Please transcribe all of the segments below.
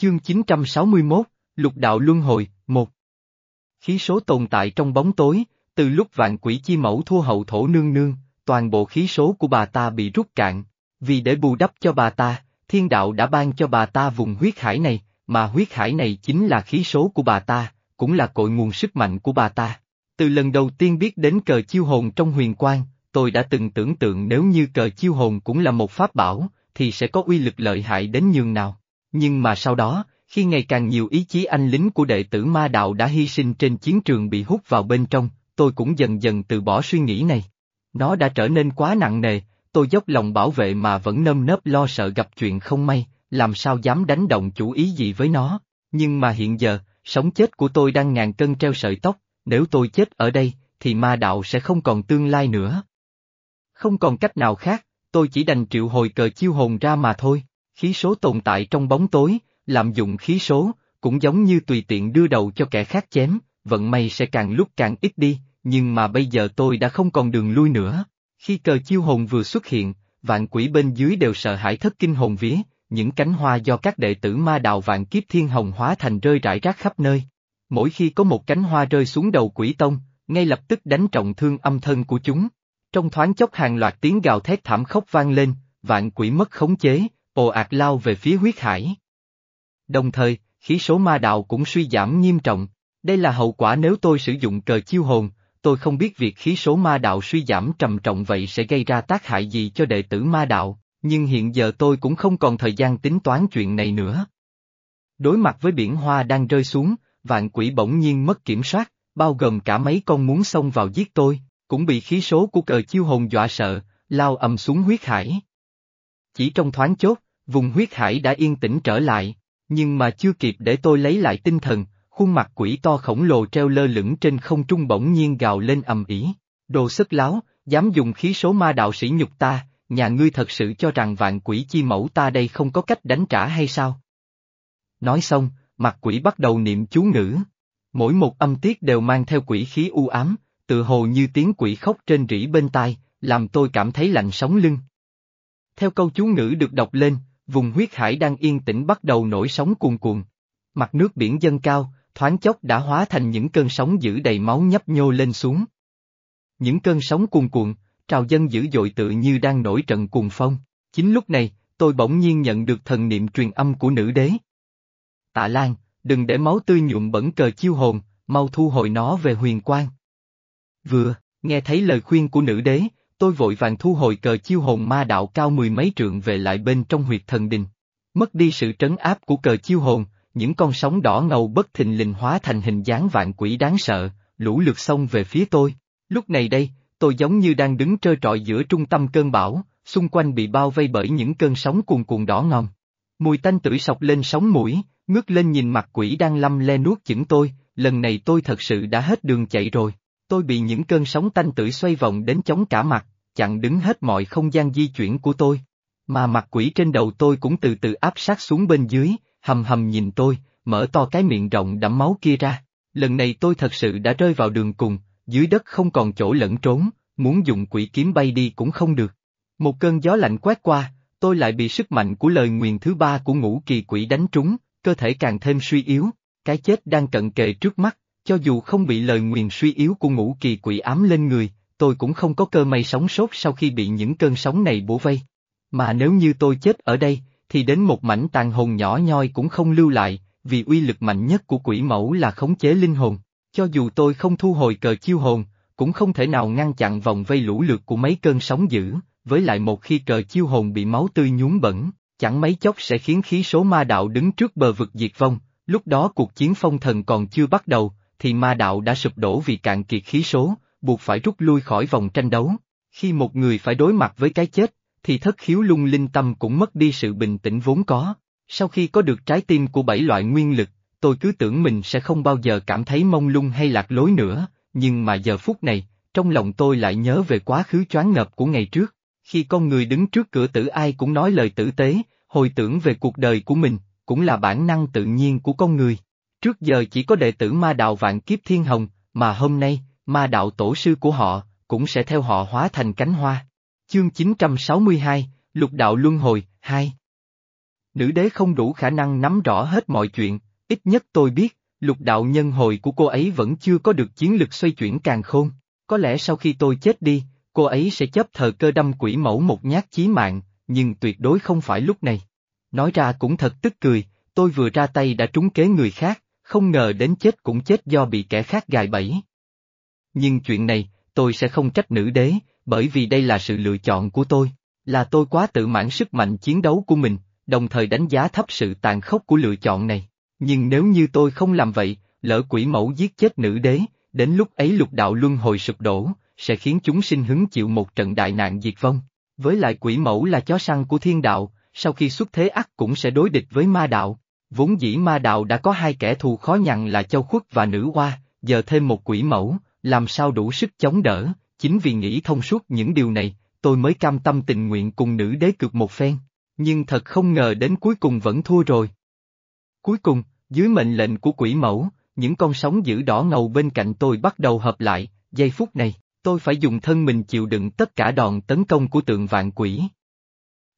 Chương 961, Lục đạo luân hồi, 1 Khí số tồn tại trong bóng tối, từ lúc vạn quỷ chi mẫu thua hậu thổ nương nương, toàn bộ khí số của bà ta bị rút cạn. Vì để bù đắp cho bà ta, thiên đạo đã ban cho bà ta vùng huyết hải này, mà huyết hải này chính là khí số của bà ta, cũng là cội nguồn sức mạnh của bà ta. Từ lần đầu tiên biết đến cờ chiêu hồn trong huyền quang, tôi đã từng tưởng tượng nếu như cờ chiêu hồn cũng là một pháp bảo, thì sẽ có uy lực lợi hại đến nhường nào. Nhưng mà sau đó, khi ngày càng nhiều ý chí anh lính của đệ tử ma đạo đã hy sinh trên chiến trường bị hút vào bên trong, tôi cũng dần dần từ bỏ suy nghĩ này. Nó đã trở nên quá nặng nề, tôi dốc lòng bảo vệ mà vẫn nâm nớp lo sợ gặp chuyện không may, làm sao dám đánh động chủ ý gì với nó. Nhưng mà hiện giờ, sống chết của tôi đang ngàn cân treo sợi tóc, nếu tôi chết ở đây, thì ma đạo sẽ không còn tương lai nữa. Không còn cách nào khác, tôi chỉ đành triệu hồi cờ chiêu hồn ra mà thôi, khí số tồn tại trong bóng tối, lạm dụng khí số, cũng giống như tùy tiện đưa đầu cho kẻ khác chém, vận may sẽ càng lúc càng ít đi, nhưng mà bây giờ tôi đã không còn đường lui nữa. Khi cờ chiêu hồn vừa xuất hiện, vạn quỷ bên dưới đều sợ hãi thất kinh hồn vía, những cánh hoa do các đệ tử ma đạo vạn kiếp thiên hồng hóa thành rơi rải rác khắp nơi. Mỗi khi có một cánh hoa rơi xuống đầu quỷ tông, ngay lập tức đánh trọng thương âm thân của chúng. Trong thoáng chốc hàng loạt tiếng gào thét thảm khốc vang lên, vạn quỷ mất khống chế, ồ ạt lao về phía huyết hải. Đồng thời, khí số ma đạo cũng suy giảm nghiêm trọng. Đây là hậu quả nếu tôi sử dụng cờ chiêu hồn, tôi không biết việc khí số ma đạo suy giảm trầm trọng vậy sẽ gây ra tác hại gì cho đệ tử ma đạo, nhưng hiện giờ tôi cũng không còn thời gian tính toán chuyện này nữa. Đối mặt với biển hoa đang rơi xuống, vạn quỷ bỗng nhiên mất kiểm soát, bao gồm cả mấy con muốn xông vào giết tôi, cũng bị khí số của cờ chiêu hồn dọa sợ, lao ầm xuống huyết hải. Chỉ trong thoáng chốt, vùng huyết hải đã yên tĩnh trở lại, nhưng mà chưa kịp để tôi lấy lại tinh thần, khuôn mặt quỷ to khổng lồ treo lơ lửng trên không trung bỗng nhiên gào lên ầm ĩ. Đồ sức láo, dám dùng khí số ma đạo sĩ nhục ta, nhà ngươi thật sự cho rằng vạn quỷ chi mẫu ta đây không có cách đánh trả hay sao? Nói xong, mặt quỷ bắt đầu niệm chú ngữ. Mỗi một âm tiết đều mang theo quỷ khí u ám, tự hồ như tiếng quỷ khóc trên rỉ bên tai, làm tôi cảm thấy lạnh sống lưng. Theo câu chú ngữ được đọc lên, vùng huyết hải đang yên tĩnh bắt đầu nổi sóng cuồn cuộn. Mặt nước biển dâng cao, thoáng chốc đã hóa thành những cơn sóng dữ đầy máu nhấp nhô lên xuống. Những cơn sóng cuồn cuộn, trào dân dữ dội tự như đang nổi trận cuồng phong. Chính lúc này, tôi bỗng nhiên nhận được thần niệm truyền âm của nữ đế. Tạ Lan, đừng để máu tươi nhuộm bẩn cờ chiêu hồn, mau thu hồi nó về huyền quang. Vừa, nghe thấy lời khuyên của nữ đế, tôi vội vàng thu hồi cờ chiêu hồn ma đạo cao mười mấy trượng về lại bên trong huyệt thần đình. Mất đi sự trấn áp của cờ chiêu hồn, những con sóng đỏ ngầu bất thình lình hóa thành hình dáng vạn quỷ đáng sợ, lũ lượt xông về phía tôi. Lúc này đây, tôi giống như đang đứng trơ trọi giữa trung tâm cơn bão, xung quanh bị bao vây bởi những cơn sóng cuồn cuộn đỏ ngòm. Mùi tanh tưởi sọc lên sóng mũi, ngước lên nhìn mặt quỷ đang lâm le nuốt chửng tôi, lần này tôi thật sự đã hết đường chạy rồi. Tôi bị những cơn sóng tanh tưởi xoay vòng đến chóng cả mặt, chặn đứng hết mọi không gian di chuyển của tôi. Mà mặt quỷ trên đầu tôi cũng từ từ áp sát xuống bên dưới, hầm hầm nhìn tôi, mở to cái miệng rộng đẫm máu kia ra. Lần này tôi thật sự đã rơi vào đường cùng, dưới đất không còn chỗ lẫn trốn, muốn dùng quỷ kiếm bay đi cũng không được. Một cơn gió lạnh quét qua, tôi lại bị sức mạnh của lời nguyền thứ ba của ngũ kỳ quỷ đánh trúng, cơ thể càng thêm suy yếu, cái chết đang cận kề trước mắt, cho dù không bị lời nguyền suy yếu của ngũ kỳ quỷ ám lên người, tôi cũng không có cơ may sống sót sau khi bị những cơn sóng này bủa vây. Mà nếu như tôi chết ở đây, thì đến một mảnh tàn hồn nhỏ nhoi cũng không lưu lại, vì uy lực mạnh nhất của quỷ mẫu là khống chế linh hồn. Cho dù tôi không thu hồi cờ chiêu hồn, cũng không thể nào ngăn chặn vòng vây lũ lượt của mấy cơn sóng dữ, với lại một khi cờ chiêu hồn bị máu tươi nhuốm bẩn, chẳng mấy chốc sẽ khiến khí số ma đạo đứng trước bờ vực diệt vong, lúc đó cuộc chiến phong thần còn chưa bắt đầu, thì ma đạo đã sụp đổ vì cạn kiệt khí số, buộc phải rút lui khỏi vòng tranh đấu. Khi một người phải đối mặt với cái chết, thì thất khiếu lung linh tâm cũng mất đi sự bình tĩnh vốn có. Sau khi có được trái tim của bảy loại nguyên lực, tôi cứ tưởng mình sẽ không bao giờ cảm thấy mông lung hay lạc lối nữa, nhưng mà giờ phút này, trong lòng tôi lại nhớ về quá khứ choáng ngợp của ngày trước. Khi con người đứng trước cửa tử ai cũng nói lời tử tế, hồi tưởng về cuộc đời của mình, cũng là bản năng tự nhiên của con người. Trước giờ chỉ có đệ tử ma đạo vạn kiếp thiên hồng, mà hôm nay, ma đạo tổ sư của họ, cũng sẽ theo họ hóa thành cánh hoa. Chương 962, Lục đạo luân hồi, 2 Nữ đế không đủ khả năng nắm rõ hết mọi chuyện, ít nhất tôi biết, lục đạo nhân hồi của cô ấy vẫn chưa có được chiến lực xoay chuyển càng khôn. Có lẽ sau khi tôi chết đi, cô ấy sẽ chấp thờ cơ đâm quỷ mẫu một nhát chí mạng, nhưng tuyệt đối không phải lúc này. Nói ra cũng thật tức cười, tôi vừa ra tay đã trúng kế người khác, không ngờ đến chết cũng chết do bị kẻ khác gài bẫy. Nhưng chuyện này, tôi sẽ không trách nữ đế, bởi vì đây là sự lựa chọn của tôi, là tôi quá tự mãn sức mạnh chiến đấu của mình, đồng thời đánh giá thấp sự tàn khốc của lựa chọn này. Nhưng nếu như tôi không làm vậy, lỡ quỷ mẫu giết chết nữ đế, đến lúc ấy lục đạo luân hồi sụp đổ, sẽ khiến chúng sinh hứng chịu một trận đại nạn diệt vong. Với lại quỷ mẫu là chó săn của thiên đạo, sau khi xuất thế ắt cũng sẽ đối địch với ma đạo. Vốn dĩ ma đạo đã có hai kẻ thù khó nhằn là châu khuất và nữ hoa, giờ thêm một quỷ mẫu, làm sao đủ sức chống đỡ, chính vì nghĩ thông suốt những điều này, tôi mới cam tâm tình nguyện cùng nữ đế cực một phen. Nhưng thật không ngờ đến cuối cùng vẫn thua rồi. Cuối cùng, dưới mệnh lệnh của quỷ mẫu, những con sóng dữ đỏ ngầu bên cạnh tôi bắt đầu hợp lại, giây phút này, tôi phải dùng thân mình chịu đựng tất cả đòn tấn công của tượng vạn quỷ.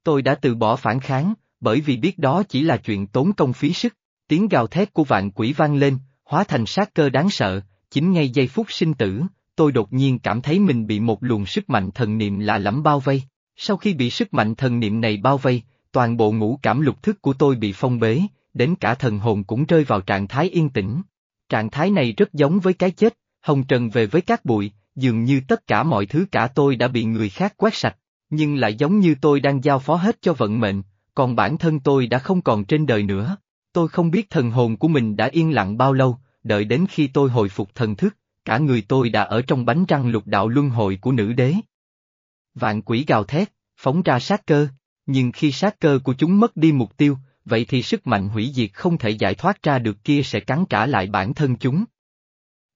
Tôi đã từ bỏ phản kháng, bởi vì biết đó chỉ là chuyện tốn công phí sức, tiếng gào thét của vạn quỷ vang lên, hóa thành sát cơ đáng sợ, chính ngay giây phút sinh tử, tôi đột nhiên cảm thấy mình bị một luồng sức mạnh thần niệm lạ lẫm bao vây. Sau khi bị sức mạnh thần niệm này bao vây, toàn bộ ngũ cảm lục thức của tôi bị phong bế, đến cả thần hồn cũng rơi vào trạng thái yên tĩnh. Trạng thái này rất giống với cái chết, hồng trần về với các bụi, dường như tất cả mọi thứ cả tôi đã bị người khác quét sạch, nhưng lại giống như tôi đang giao phó hết cho vận mệnh, còn bản thân tôi đã không còn trên đời nữa. Tôi không biết thần hồn của mình đã yên lặng bao lâu, đợi đến khi tôi hồi phục thần thức, cả người tôi đã ở trong bánh răng lục đạo luân hồi của nữ đế. Vạn quỷ gào thét, phóng ra sát cơ, nhưng khi sát cơ của chúng mất đi mục tiêu, vậy thì sức mạnh hủy diệt không thể giải thoát ra được kia sẽ cắn trả lại bản thân chúng.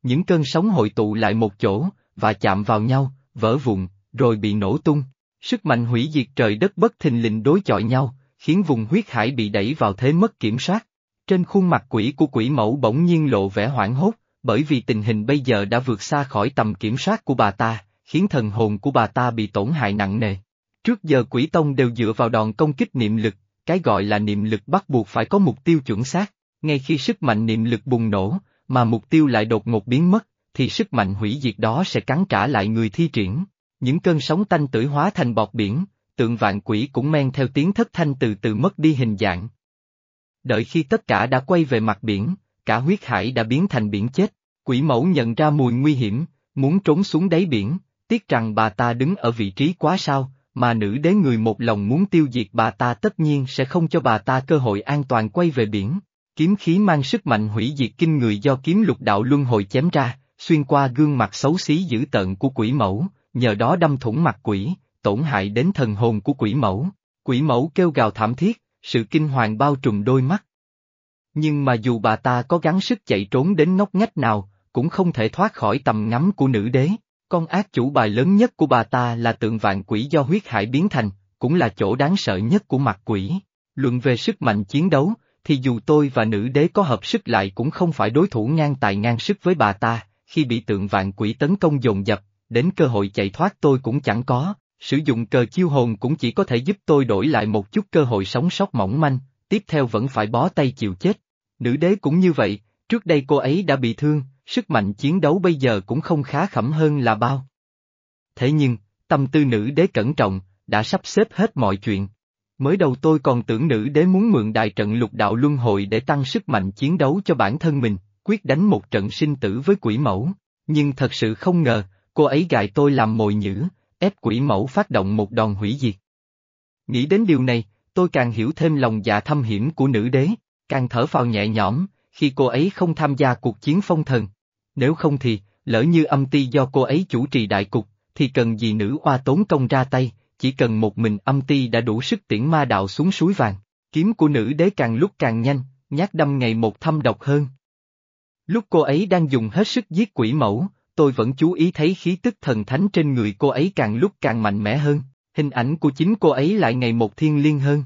Những cơn sóng hội tụ lại một chỗ, và chạm vào nhau, vỡ vụn, rồi bị nổ tung. Sức mạnh hủy diệt trời đất bất thình lình đối chọi nhau, khiến vùng huyết hải bị đẩy vào thế mất kiểm soát. Trên khuôn mặt quỷ của quỷ mẫu bỗng nhiên lộ vẻ hoảng hốt, bởi vì tình hình bây giờ đã vượt xa khỏi tầm kiểm soát của bà ta, khiến thần hồn của bà ta bị tổn hại nặng nề. Trước giờ quỷ tông đều dựa vào đòn công kích niệm lực, cái gọi là niệm lực bắt buộc phải có mục tiêu chuẩn xác, ngay khi sức mạnh niệm lực bùng nổ, mà mục tiêu lại đột ngột biến mất, thì sức mạnh hủy diệt đó sẽ cắn trả lại người thi triển. Những cơn sóng tanh tử hóa thành bọt biển, tượng vạn quỷ cũng men theo tiếng thất thanh từ từ mất đi hình dạng. Đợi khi tất cả đã quay về mặt biển, cả huyết hải đã biến thành biển chết, quỷ mẫu nhận ra mùi nguy hiểm, muốn trốn xuống đáy biển, tiếc rằng bà ta đứng ở vị trí quá sao, mà nữ đế người một lòng muốn tiêu diệt bà ta tất nhiên sẽ không cho bà ta cơ hội an toàn quay về biển. Kiếm khí mang sức mạnh hủy diệt kinh người do kiếm lục đạo luân hồi chém ra, xuyên qua gương mặt xấu xí dữ tợn của quỷ mẫu, nhờ đó đâm thủng mặt quỷ, tổn hại đến thần hồn của quỷ mẫu. Quỷ mẫu kêu gào thảm thiết, sự kinh hoàng bao trùm đôi mắt. Nhưng mà dù bà ta có gắng sức chạy trốn đến ngóc ngách nào, cũng không thể thoát khỏi tầm ngắm của nữ đế. Con ác chủ bài lớn nhất của bà ta là tượng vạn quỷ do huyết hải biến thành, cũng là chỗ đáng sợ nhất của mặt quỷ. Luận về sức mạnh chiến đấu, thì dù tôi và nữ đế có hợp sức lại cũng không phải đối thủ ngang tài ngang sức với bà ta, khi bị tượng vạn quỷ tấn công dồn dập, đến cơ hội chạy thoát tôi cũng chẳng có, sử dụng cờ chiêu hồn cũng chỉ có thể giúp tôi đổi lại một chút cơ hội sống sót mỏng manh, tiếp theo vẫn phải bó tay chịu chết. Nữ đế cũng như vậy, trước đây cô ấy đã bị thương, sức mạnh chiến đấu bây giờ cũng không khá khẩm hơn là bao. Thế nhưng, tâm tư nữ đế cẩn trọng, đã sắp xếp hết mọi chuyện. Mới đầu tôi còn tưởng nữ đế muốn mượn đại trận lục đạo luân hồi để tăng sức mạnh chiến đấu cho bản thân mình, quyết đánh một trận sinh tử với quỷ mẫu, nhưng thật sự không ngờ, cô ấy gài tôi làm mồi nhữ, ép quỷ mẫu phát động một đòn hủy diệt. Nghĩ đến điều này, tôi càng hiểu thêm lòng dạ thâm hiểm của nữ đế, càng thở phào nhẹ nhõm, khi cô ấy không tham gia cuộc chiến phong thần. Nếu không thì, lỡ như âm ti do cô ấy chủ trì đại cục, thì cần gì nữ oa tốn công ra tay, chỉ cần một mình âm ti đã đủ sức tiễn ma đạo xuống suối vàng. Kiếm của nữ đế càng lúc càng nhanh, nhát đâm ngày một thâm độc hơn. Lúc cô ấy đang dùng hết sức giết quỷ mẫu, tôi vẫn chú ý thấy khí tức thần thánh trên người cô ấy càng lúc càng mạnh mẽ hơn, hình ảnh của chính cô ấy lại ngày một thiên liêng hơn.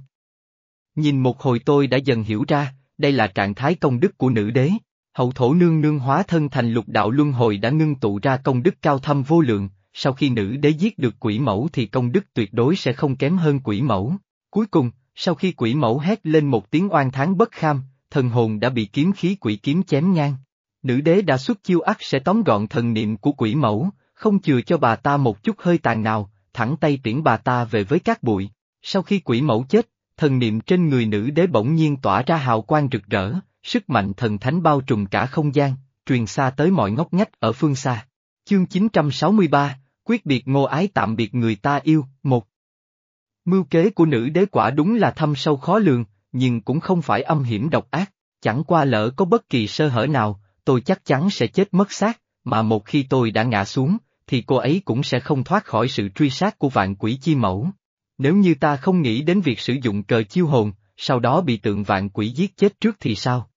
Nhìn một hồi tôi đã dần hiểu ra, đây là trạng thái công đức của nữ đế. Hậu thổ nương nương hóa thân thành lục đạo luân hồi đã ngưng tụ ra công đức cao thâm vô lượng, sau khi nữ đế giết được quỷ mẫu thì công đức tuyệt đối sẽ không kém hơn quỷ mẫu. Cuối cùng, Sau khi quỷ mẫu hét lên một tiếng oan tháng bất kham, thần hồn đã bị kiếm khí quỷ kiếm chém ngang. Nữ đế đã xuất chiêu ắt sẽ tóm gọn thần niệm của quỷ mẫu, không chừa cho bà ta một chút hơi tàn nào, thẳng tay tiễn bà ta về với các bụi. Sau khi quỷ mẫu chết, thần niệm trên người nữ đế bỗng nhiên tỏa ra hào quang rực rỡ, sức mạnh thần thánh bao trùm cả không gian, truyền xa tới mọi ngóc ngách ở phương xa. Chương 963, Quyết biệt ngô ái tạm biệt người ta yêu, một. Mưu kế của nữ đế quả đúng là thâm sâu khó lường, nhưng cũng không phải âm hiểm độc ác, chẳng qua lỡ có bất kỳ sơ hở nào, tôi chắc chắn sẽ chết mất xác, mà một khi tôi đã ngã xuống, thì cô ấy cũng sẽ không thoát khỏi sự truy sát của vạn quỷ chi mẫu. Nếu như ta không nghĩ đến việc sử dụng cờ chiêu hồn, sau đó bị tượng vạn quỷ giết chết trước thì sao?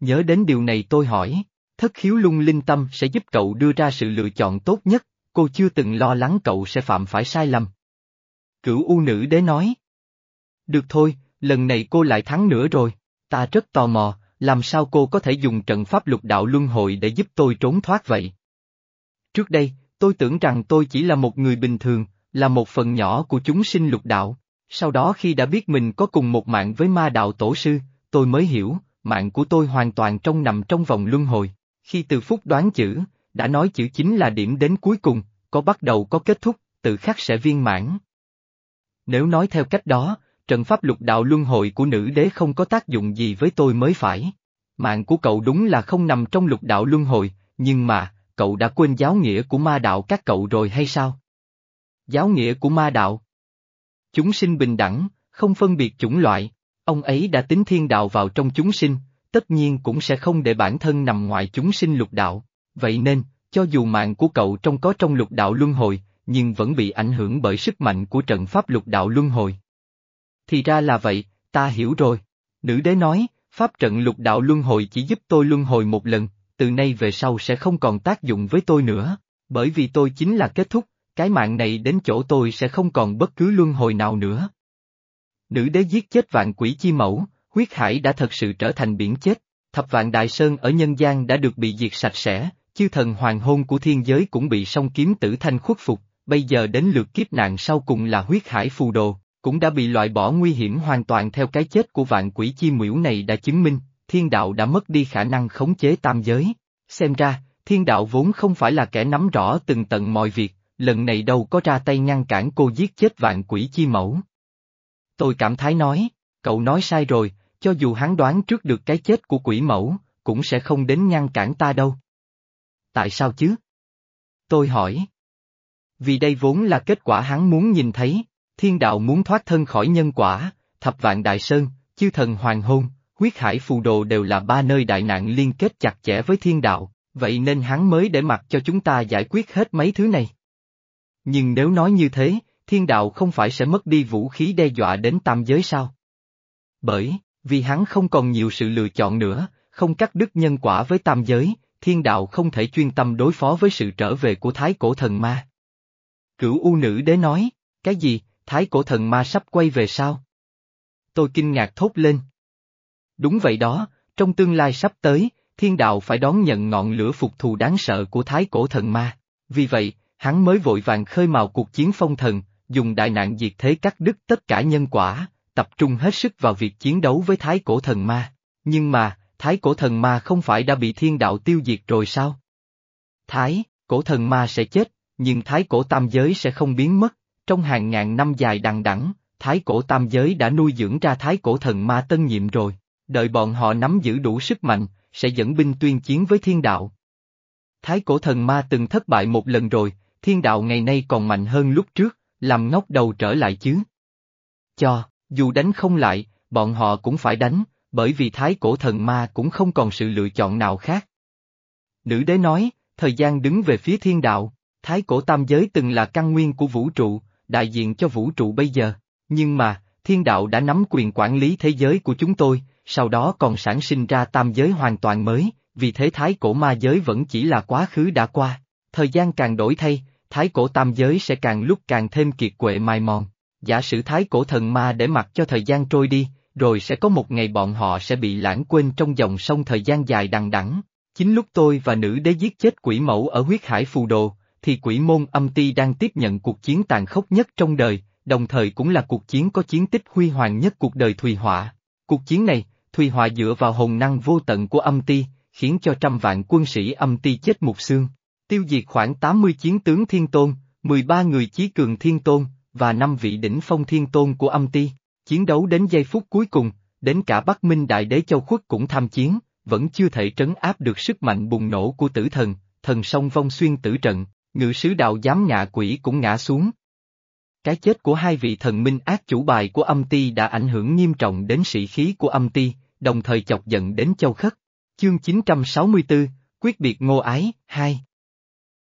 Nhớ đến điều này tôi hỏi, thất khiếu lung linh tâm sẽ giúp cậu đưa ra sự lựa chọn tốt nhất, cô chưa từng lo lắng cậu sẽ phạm phải sai lầm. Cửu u nữ đế nói. Được thôi, lần này cô lại thắng nữa rồi, ta rất tò mò, làm sao cô có thể dùng trận pháp lục đạo luân hồi để giúp tôi trốn thoát vậy? Trước đây, tôi tưởng rằng tôi chỉ là một người bình thường, là một phần nhỏ của chúng sinh lục đạo. Sau đó khi đã biết mình có cùng một mạng với ma đạo tổ sư, tôi mới hiểu, mạng của tôi hoàn toàn trong nằm trong vòng luân hồi. Khi từ phút đoán chữ, đã nói chữ chính là điểm đến cuối cùng, có bắt đầu có kết thúc, tự khắc sẽ viên mãn. Nếu nói theo cách đó, trận pháp lục đạo luân hồi của nữ đế không có tác dụng gì với tôi mới phải. Mạng của cậu đúng là không nằm trong lục đạo luân hồi, nhưng mà, cậu đã quên giáo nghĩa của ma đạo các cậu rồi hay sao? Giáo nghĩa của ma đạo Chúng sinh bình đẳng, không phân biệt chủng loại, ông ấy đã tính thiên đạo vào trong chúng sinh, tất nhiên cũng sẽ không để bản thân nằm ngoài chúng sinh lục đạo, vậy nên, cho dù mạng của cậu trong có trong lục đạo luân hồi, nhưng vẫn bị ảnh hưởng bởi sức mạnh của trận pháp lục đạo luân hồi. Thì ra là vậy, ta hiểu rồi. Nữ đế nói, pháp trận lục đạo luân hồi chỉ giúp tôi luân hồi một lần, từ nay về sau sẽ không còn tác dụng với tôi nữa, bởi vì tôi chính là kết thúc, cái mạng này đến chỗ tôi sẽ không còn bất cứ luân hồi nào nữa. Nữ đế giết chết vạn quỷ chi mẫu, huyết hải đã thật sự trở thành biển chết, thập vạn đại sơn ở nhân gian đã được bị diệt sạch sẽ, chư thần hoàng hôn của thiên giới cũng bị song kiếm tử thanh khuất phục, bây giờ đến lượt kiếp nạn sau cùng là huyết hải phù đồ, cũng đã bị loại bỏ nguy hiểm hoàn toàn theo cái chết của vạn quỷ chi miễu này đã chứng minh, thiên đạo đã mất đi khả năng khống chế tam giới. Xem ra, thiên đạo vốn không phải là kẻ nắm rõ từng tận mọi việc, lần này đâu có ra tay ngăn cản cô giết chết vạn quỷ chi mẫu. Tôi cảm thấy nói, cậu nói sai rồi, cho dù hắn đoán trước được cái chết của quỷ mẫu, cũng sẽ không đến ngăn cản ta đâu. Tại sao chứ? Tôi hỏi. Vì đây vốn là kết quả hắn muốn nhìn thấy, thiên đạo muốn thoát thân khỏi nhân quả, thập vạn đại sơn, chư thần hoàng hôn, huyết hải phù đồ đều là ba nơi đại nạn liên kết chặt chẽ với thiên đạo, vậy nên hắn mới để mặc cho chúng ta giải quyết hết mấy thứ này. Nhưng nếu nói như thế, thiên đạo không phải sẽ mất đi vũ khí đe dọa đến tam giới sao? Bởi, vì hắn không còn nhiều sự lựa chọn nữa, không cắt đứt nhân quả với tam giới, thiên đạo không thể chuyên tâm đối phó với sự trở về của thái cổ thần ma. Cửu U nữ đế nói, cái gì, thái cổ thần ma sắp quay về sao? Tôi kinh ngạc thốt lên. Đúng vậy đó, trong tương lai sắp tới, thiên đạo phải đón nhận ngọn lửa phục thù đáng sợ của thái cổ thần ma. Vì vậy, hắn mới vội vàng khơi mào cuộc chiến phong thần, dùng đại nạn diệt thế cắt đứt tất cả nhân quả, tập trung hết sức vào việc chiến đấu với thái cổ thần ma. Nhưng mà, thái cổ thần ma không phải đã bị thiên đạo tiêu diệt rồi sao? Thái, cổ thần ma sẽ chết, nhưng thái cổ tam giới sẽ không biến mất, trong hàng ngàn năm dài đằng đẵng, thái cổ tam giới đã nuôi dưỡng ra thái cổ thần ma tân nhiệm rồi, đợi bọn họ nắm giữ đủ sức mạnh, sẽ dẫn binh tuyên chiến với thiên đạo. Thái cổ thần ma từng thất bại một lần rồi, thiên đạo ngày nay còn mạnh hơn lúc trước, làm ngóc đầu trở lại chứ. Cho, dù đánh không lại, bọn họ cũng phải đánh, bởi vì thái cổ thần ma cũng không còn sự lựa chọn nào khác. Nữ đế nói, thời gian đứng về phía thiên đạo, thái cổ tam giới từng là căn nguyên của vũ trụ, đại diện cho vũ trụ bây giờ, nhưng mà, thiên đạo đã nắm quyền quản lý thế giới của chúng tôi, sau đó còn sản sinh ra tam giới hoàn toàn mới, vì thế thái cổ ma giới vẫn chỉ là quá khứ đã qua. Thời gian càng đổi thay, thái cổ tam giới sẽ càng lúc càng thêm kiệt quệ mai mòn. Giả sử thái cổ thần ma để mặc cho thời gian trôi đi, rồi sẽ có một ngày bọn họ sẽ bị lãng quên trong dòng sông thời gian dài đằng đẵng. Chính lúc tôi và nữ đế giết chết quỷ mẫu ở huyết hải phù đồ, thì quỷ môn âm ti đang tiếp nhận cuộc chiến tàn khốc nhất trong đời, đồng thời cũng là cuộc chiến có chiến tích huy hoàng nhất cuộc đời Thùy Họa. Cuộc chiến này, Thùy Họa dựa vào hồn năng vô tận của âm ti, khiến cho trăm vạn quân sĩ âm ti chết một xương. Tiêu diệt khoảng 80 chiến tướng thiên tôn, 13 người chí cường thiên tôn, và 5 vị đỉnh phong thiên tôn của âm ti. Chiến đấu đến giây phút cuối cùng, đến cả Bắc Minh Đại Đế Châu Khuất cũng tham chiến, vẫn chưa thể trấn áp được sức mạnh bùng nổ của tử thần, thần sông vong xuyên tử trận, ngự sứ đạo giám ngạ quỷ cũng ngã xuống. Cái chết của hai vị thần minh ác chủ bài của âm ti đã ảnh hưởng nghiêm trọng đến sĩ khí của âm ti, đồng thời chọc giận đến châu khất. Chương 964, Quyết biệt ngô ái, 2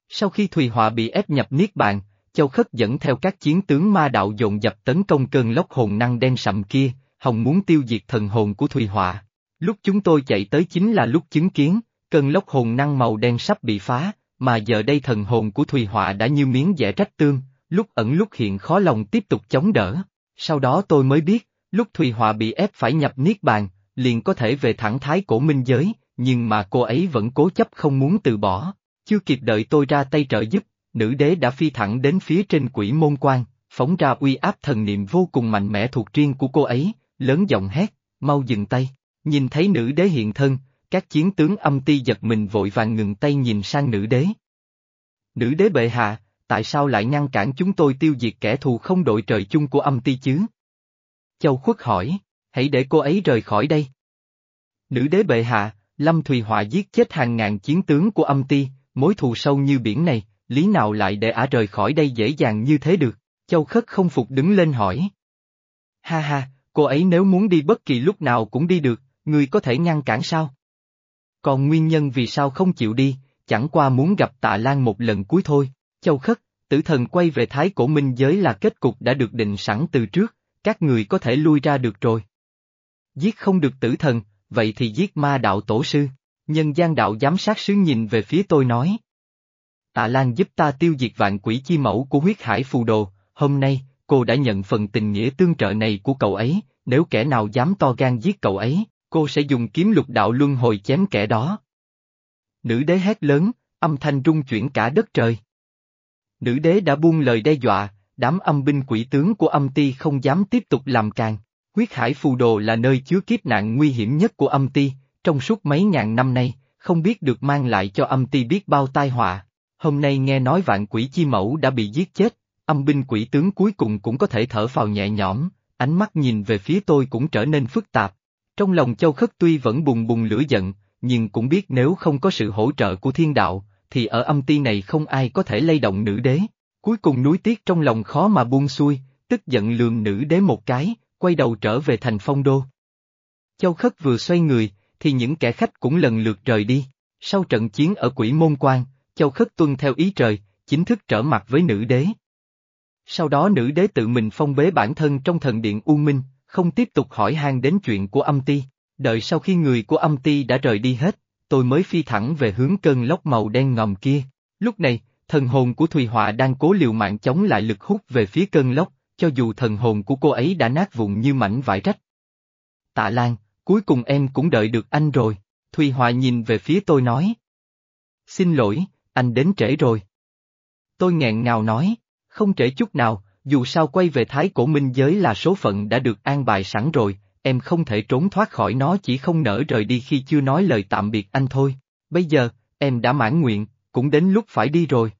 Sau khi Thùy Họa bị ép nhập Niết Bàn, Châu Khất dẫn theo các chiến tướng ma đạo dồn dập tấn công cơn lốc hồn năng đen sậm kia, hồng muốn tiêu diệt thần hồn của Thùy Họa. Lúc chúng tôi chạy tới chính là lúc chứng kiến, cơn lốc hồn năng màu đen sắp bị phá, mà giờ đây thần hồn của Thùy Họa đã như miếng dẻ rách tương, lúc ẩn lúc hiện khó lòng tiếp tục chống đỡ. Sau đó tôi mới biết, lúc Thùy Họa bị ép phải nhập Niết Bàn, liền có thể về thẳng thái cổ minh giới, nhưng mà cô ấy vẫn cố chấp không muốn từ bỏ. Chưa kịp đợi tôi ra tay trợ giúp, nữ đế đã phi thẳng đến phía trên quỷ môn quan, phóng ra uy áp thần niệm vô cùng mạnh mẽ thuộc riêng của cô ấy, lớn giọng hét, mau dừng tay. Nhìn thấy nữ đế hiện thân, các chiến tướng âm ti giật mình vội vàng ngừng tay nhìn sang nữ đế. Nữ đế bệ hạ, tại sao lại ngăn cản chúng tôi tiêu diệt kẻ thù không đội trời chung của âm ti chứ? Châu khuất hỏi, hãy để cô ấy rời khỏi đây. Nữ đế bệ hạ, Lâm Thùy Họa giết chết hàng ngàn chiến tướng của âm ti, mối thù sâu như biển này, lý nào lại để ả rời khỏi đây dễ dàng như thế được? Châu Khất không phục đứng lên hỏi. Ha ha, cô ấy nếu muốn đi bất kỳ lúc nào cũng đi được, người có thể ngăn cản sao? Còn nguyên nhân vì sao không chịu đi, chẳng qua muốn gặp tạ Lan một lần cuối thôi. Châu Khất, tử thần quay về thái cổ minh giới là kết cục đã được định sẵn từ trước, các người có thể lui ra được rồi. Giết không được tử thần, vậy thì giết ma đạo tổ sư. Nhân gian đạo giám sát sứ nhìn về phía tôi nói. Tạ Lan giúp ta tiêu diệt vạn quỷ chi mẫu của huyết hải phù đồ, hôm nay, cô đã nhận phần tình nghĩa tương trợ này của cậu ấy, nếu kẻ nào dám to gan giết cậu ấy, cô sẽ dùng kiếm lục đạo luân hồi chém kẻ đó. Nữ đế hét lớn, âm thanh rung chuyển cả đất trời. Nữ đế đã buông lời đe dọa, đám âm binh quỷ tướng của âm ti không dám tiếp tục làm càng. Huyết hải phù đồ là nơi chứa kiếp nạn nguy hiểm nhất của âm ti, trong suốt mấy ngàn năm nay, không biết được mang lại cho âm ti biết bao tai họa. Hôm nay nghe nói vạn quỷ chi mẫu đã bị giết chết, âm binh quỷ tướng cuối cùng cũng có thể thở phào nhẹ nhõm, ánh mắt nhìn về phía tôi cũng trở nên phức tạp. Trong lòng châu khất tuy vẫn bùng bùng lửa giận, nhưng cũng biết nếu không có sự hỗ trợ của thiên đạo, thì ở âm ti này không ai có thể lay động nữ đế. Cuối cùng núi tiếc trong lòng khó mà buông xuôi, tức giận lườm nữ đế một cái, quay đầu trở về thành phong đô. Châu Khất vừa xoay người, thì những kẻ khách cũng lần lượt rời đi. Sau trận chiến ở quỷ môn quan, Châu Khất tuân theo ý trời, chính thức trở mặt với nữ đế. Sau đó nữ đế tự mình phong bế bản thân trong thần điện U Minh, không tiếp tục hỏi han đến chuyện của âm ti. Đợi sau khi người của âm ti đã rời đi hết, tôi mới phi thẳng về hướng cơn lốc màu đen ngòm kia. Lúc này, thần hồn của Thùy Họa đang cố liều mạng chống lại lực hút về phía cơn lốc, cho dù thần hồn của cô ấy đã nát vụn như mảnh vải rách. Tạ Lan, cuối cùng em cũng đợi được anh rồi, Thùy Họa nhìn về phía tôi nói. Xin lỗi, anh đến trễ rồi. Tôi nghẹn ngào nói, không trễ chút nào, dù sao quay về thái cổ minh giới là số phận đã được an bài sẵn rồi, em không thể trốn thoát khỏi nó chỉ không nỡ rời đi khi chưa nói lời tạm biệt anh thôi. Bây giờ, em đã mãn nguyện, cũng đến lúc phải đi rồi.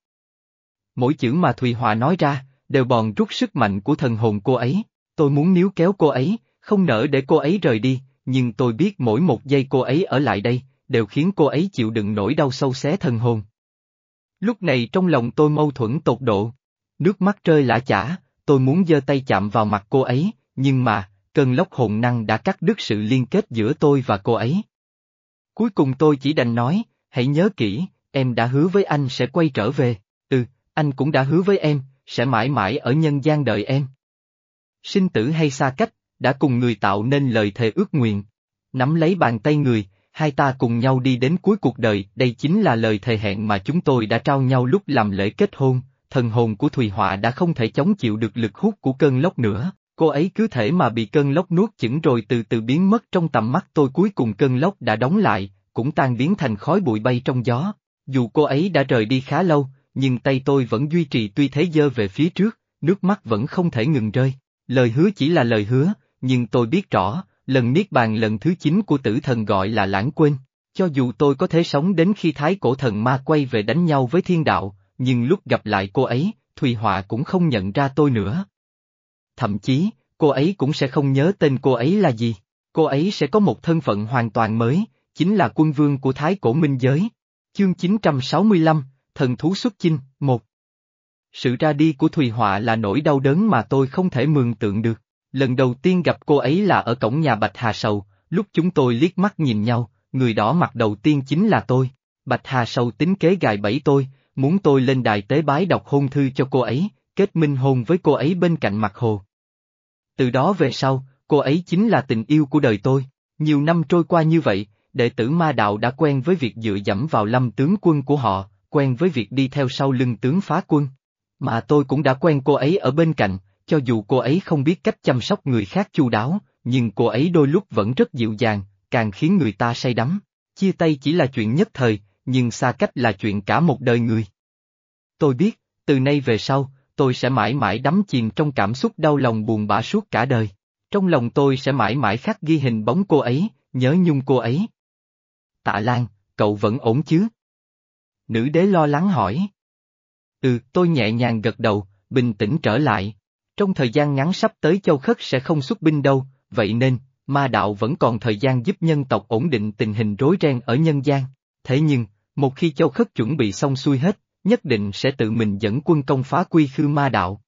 Mỗi chữ mà Thùy Hòa nói ra, đều bòn rút sức mạnh của thần hồn cô ấy. Tôi muốn níu kéo cô ấy, không nỡ để cô ấy rời đi, nhưng tôi biết mỗi một giây cô ấy ở lại đây, đều khiến cô ấy chịu đựng nỗi đau sâu xé thần hồn. Lúc này trong lòng tôi mâu thuẫn tột độ. Nước mắt rơi lã chả, tôi muốn giơ tay chạm vào mặt cô ấy, nhưng mà, cơn lốc hồn năng đã cắt đứt sự liên kết giữa tôi và cô ấy. Cuối cùng tôi chỉ đành nói, hãy nhớ kỹ, em đã hứa với anh sẽ quay trở về, ừ, anh cũng đã hứa với em, sẽ mãi mãi ở nhân gian đợi em. Sinh tử hay xa cách, đã cùng người tạo nên lời thề ước nguyện. Nắm lấy bàn tay người, hai ta cùng nhau đi đến cuối cuộc đời, đây chính là lời thề hẹn mà chúng tôi đã trao nhau lúc làm lễ kết hôn, thần hồn của Thùy Họa đã không thể chống chịu được lực hút của cơn lốc nữa, cô ấy cứ thể mà bị cơn lốc nuốt chửng rồi từ từ biến mất trong tầm mắt tôi cuối cùng cơn lốc đã đóng lại, cũng tan biến thành khói bụi bay trong gió. Dù cô ấy đã rời đi khá lâu, nhưng tay tôi vẫn duy trì tuy thế dơ về phía trước, nước mắt vẫn không thể ngừng rơi. Lời hứa chỉ là lời hứa, nhưng tôi biết rõ, lần niết bàn lần thứ 9 của tử thần gọi là lãng quên. Cho dù tôi có thể sống đến khi thái cổ thần ma quay về đánh nhau với thiên đạo, nhưng lúc gặp lại cô ấy, Thùy Họa cũng không nhận ra tôi nữa. Thậm chí, cô ấy cũng sẽ không nhớ tên cô ấy là gì. Cô ấy sẽ có một thân phận hoàn toàn mới, chính là quân vương của thái cổ minh giới. Chương 965, Thần thú xuất chinh, 1 Sự ra đi của Thùy Họa là nỗi đau đớn mà tôi không thể mường tượng được. Lần đầu tiên gặp cô ấy là ở cổng nhà Bạch Hà Sầu, lúc chúng tôi liếc mắt nhìn nhau, người đỏ mặt đầu tiên chính là tôi. Bạch Hà Sầu tính kế gài bẫy tôi, muốn tôi lên đài tế bái đọc hôn thư cho cô ấy, kết minh hôn với cô ấy bên cạnh mặt hồ. Từ đó về sau, cô ấy chính là tình yêu của đời tôi. Nhiều năm trôi qua như vậy, đệ tử ma đạo đã quen với việc dựa dẫm vào lâm tướng quân của họ, quen với việc đi theo sau lưng tướng phá quân. Mà tôi cũng đã quen cô ấy ở bên cạnh, cho dù cô ấy không biết cách chăm sóc người khác chu đáo, nhưng cô ấy đôi lúc vẫn rất dịu dàng, càng khiến người ta say đắm. Chia tay chỉ là chuyện nhất thời, nhưng xa cách là chuyện cả một đời người. Tôi biết, từ nay về sau, tôi sẽ mãi mãi đắm chìm trong cảm xúc đau lòng buồn bã suốt cả đời. Trong lòng tôi sẽ mãi mãi khắc ghi hình bóng cô ấy, nhớ nhung cô ấy. Tạ Lan, cậu vẫn ổn chứ? Nữ đế lo lắng hỏi. Ừ, tôi nhẹ nhàng gật đầu, bình tĩnh trở lại. Trong thời gian ngắn sắp tới châu khất sẽ không xuất binh đâu, vậy nên, ma đạo vẫn còn thời gian giúp nhân tộc ổn định tình hình rối ren ở nhân gian. Thế nhưng, một khi châu khất chuẩn bị xong xuôi hết, nhất định sẽ tự mình dẫn quân công phá quy khư ma đạo.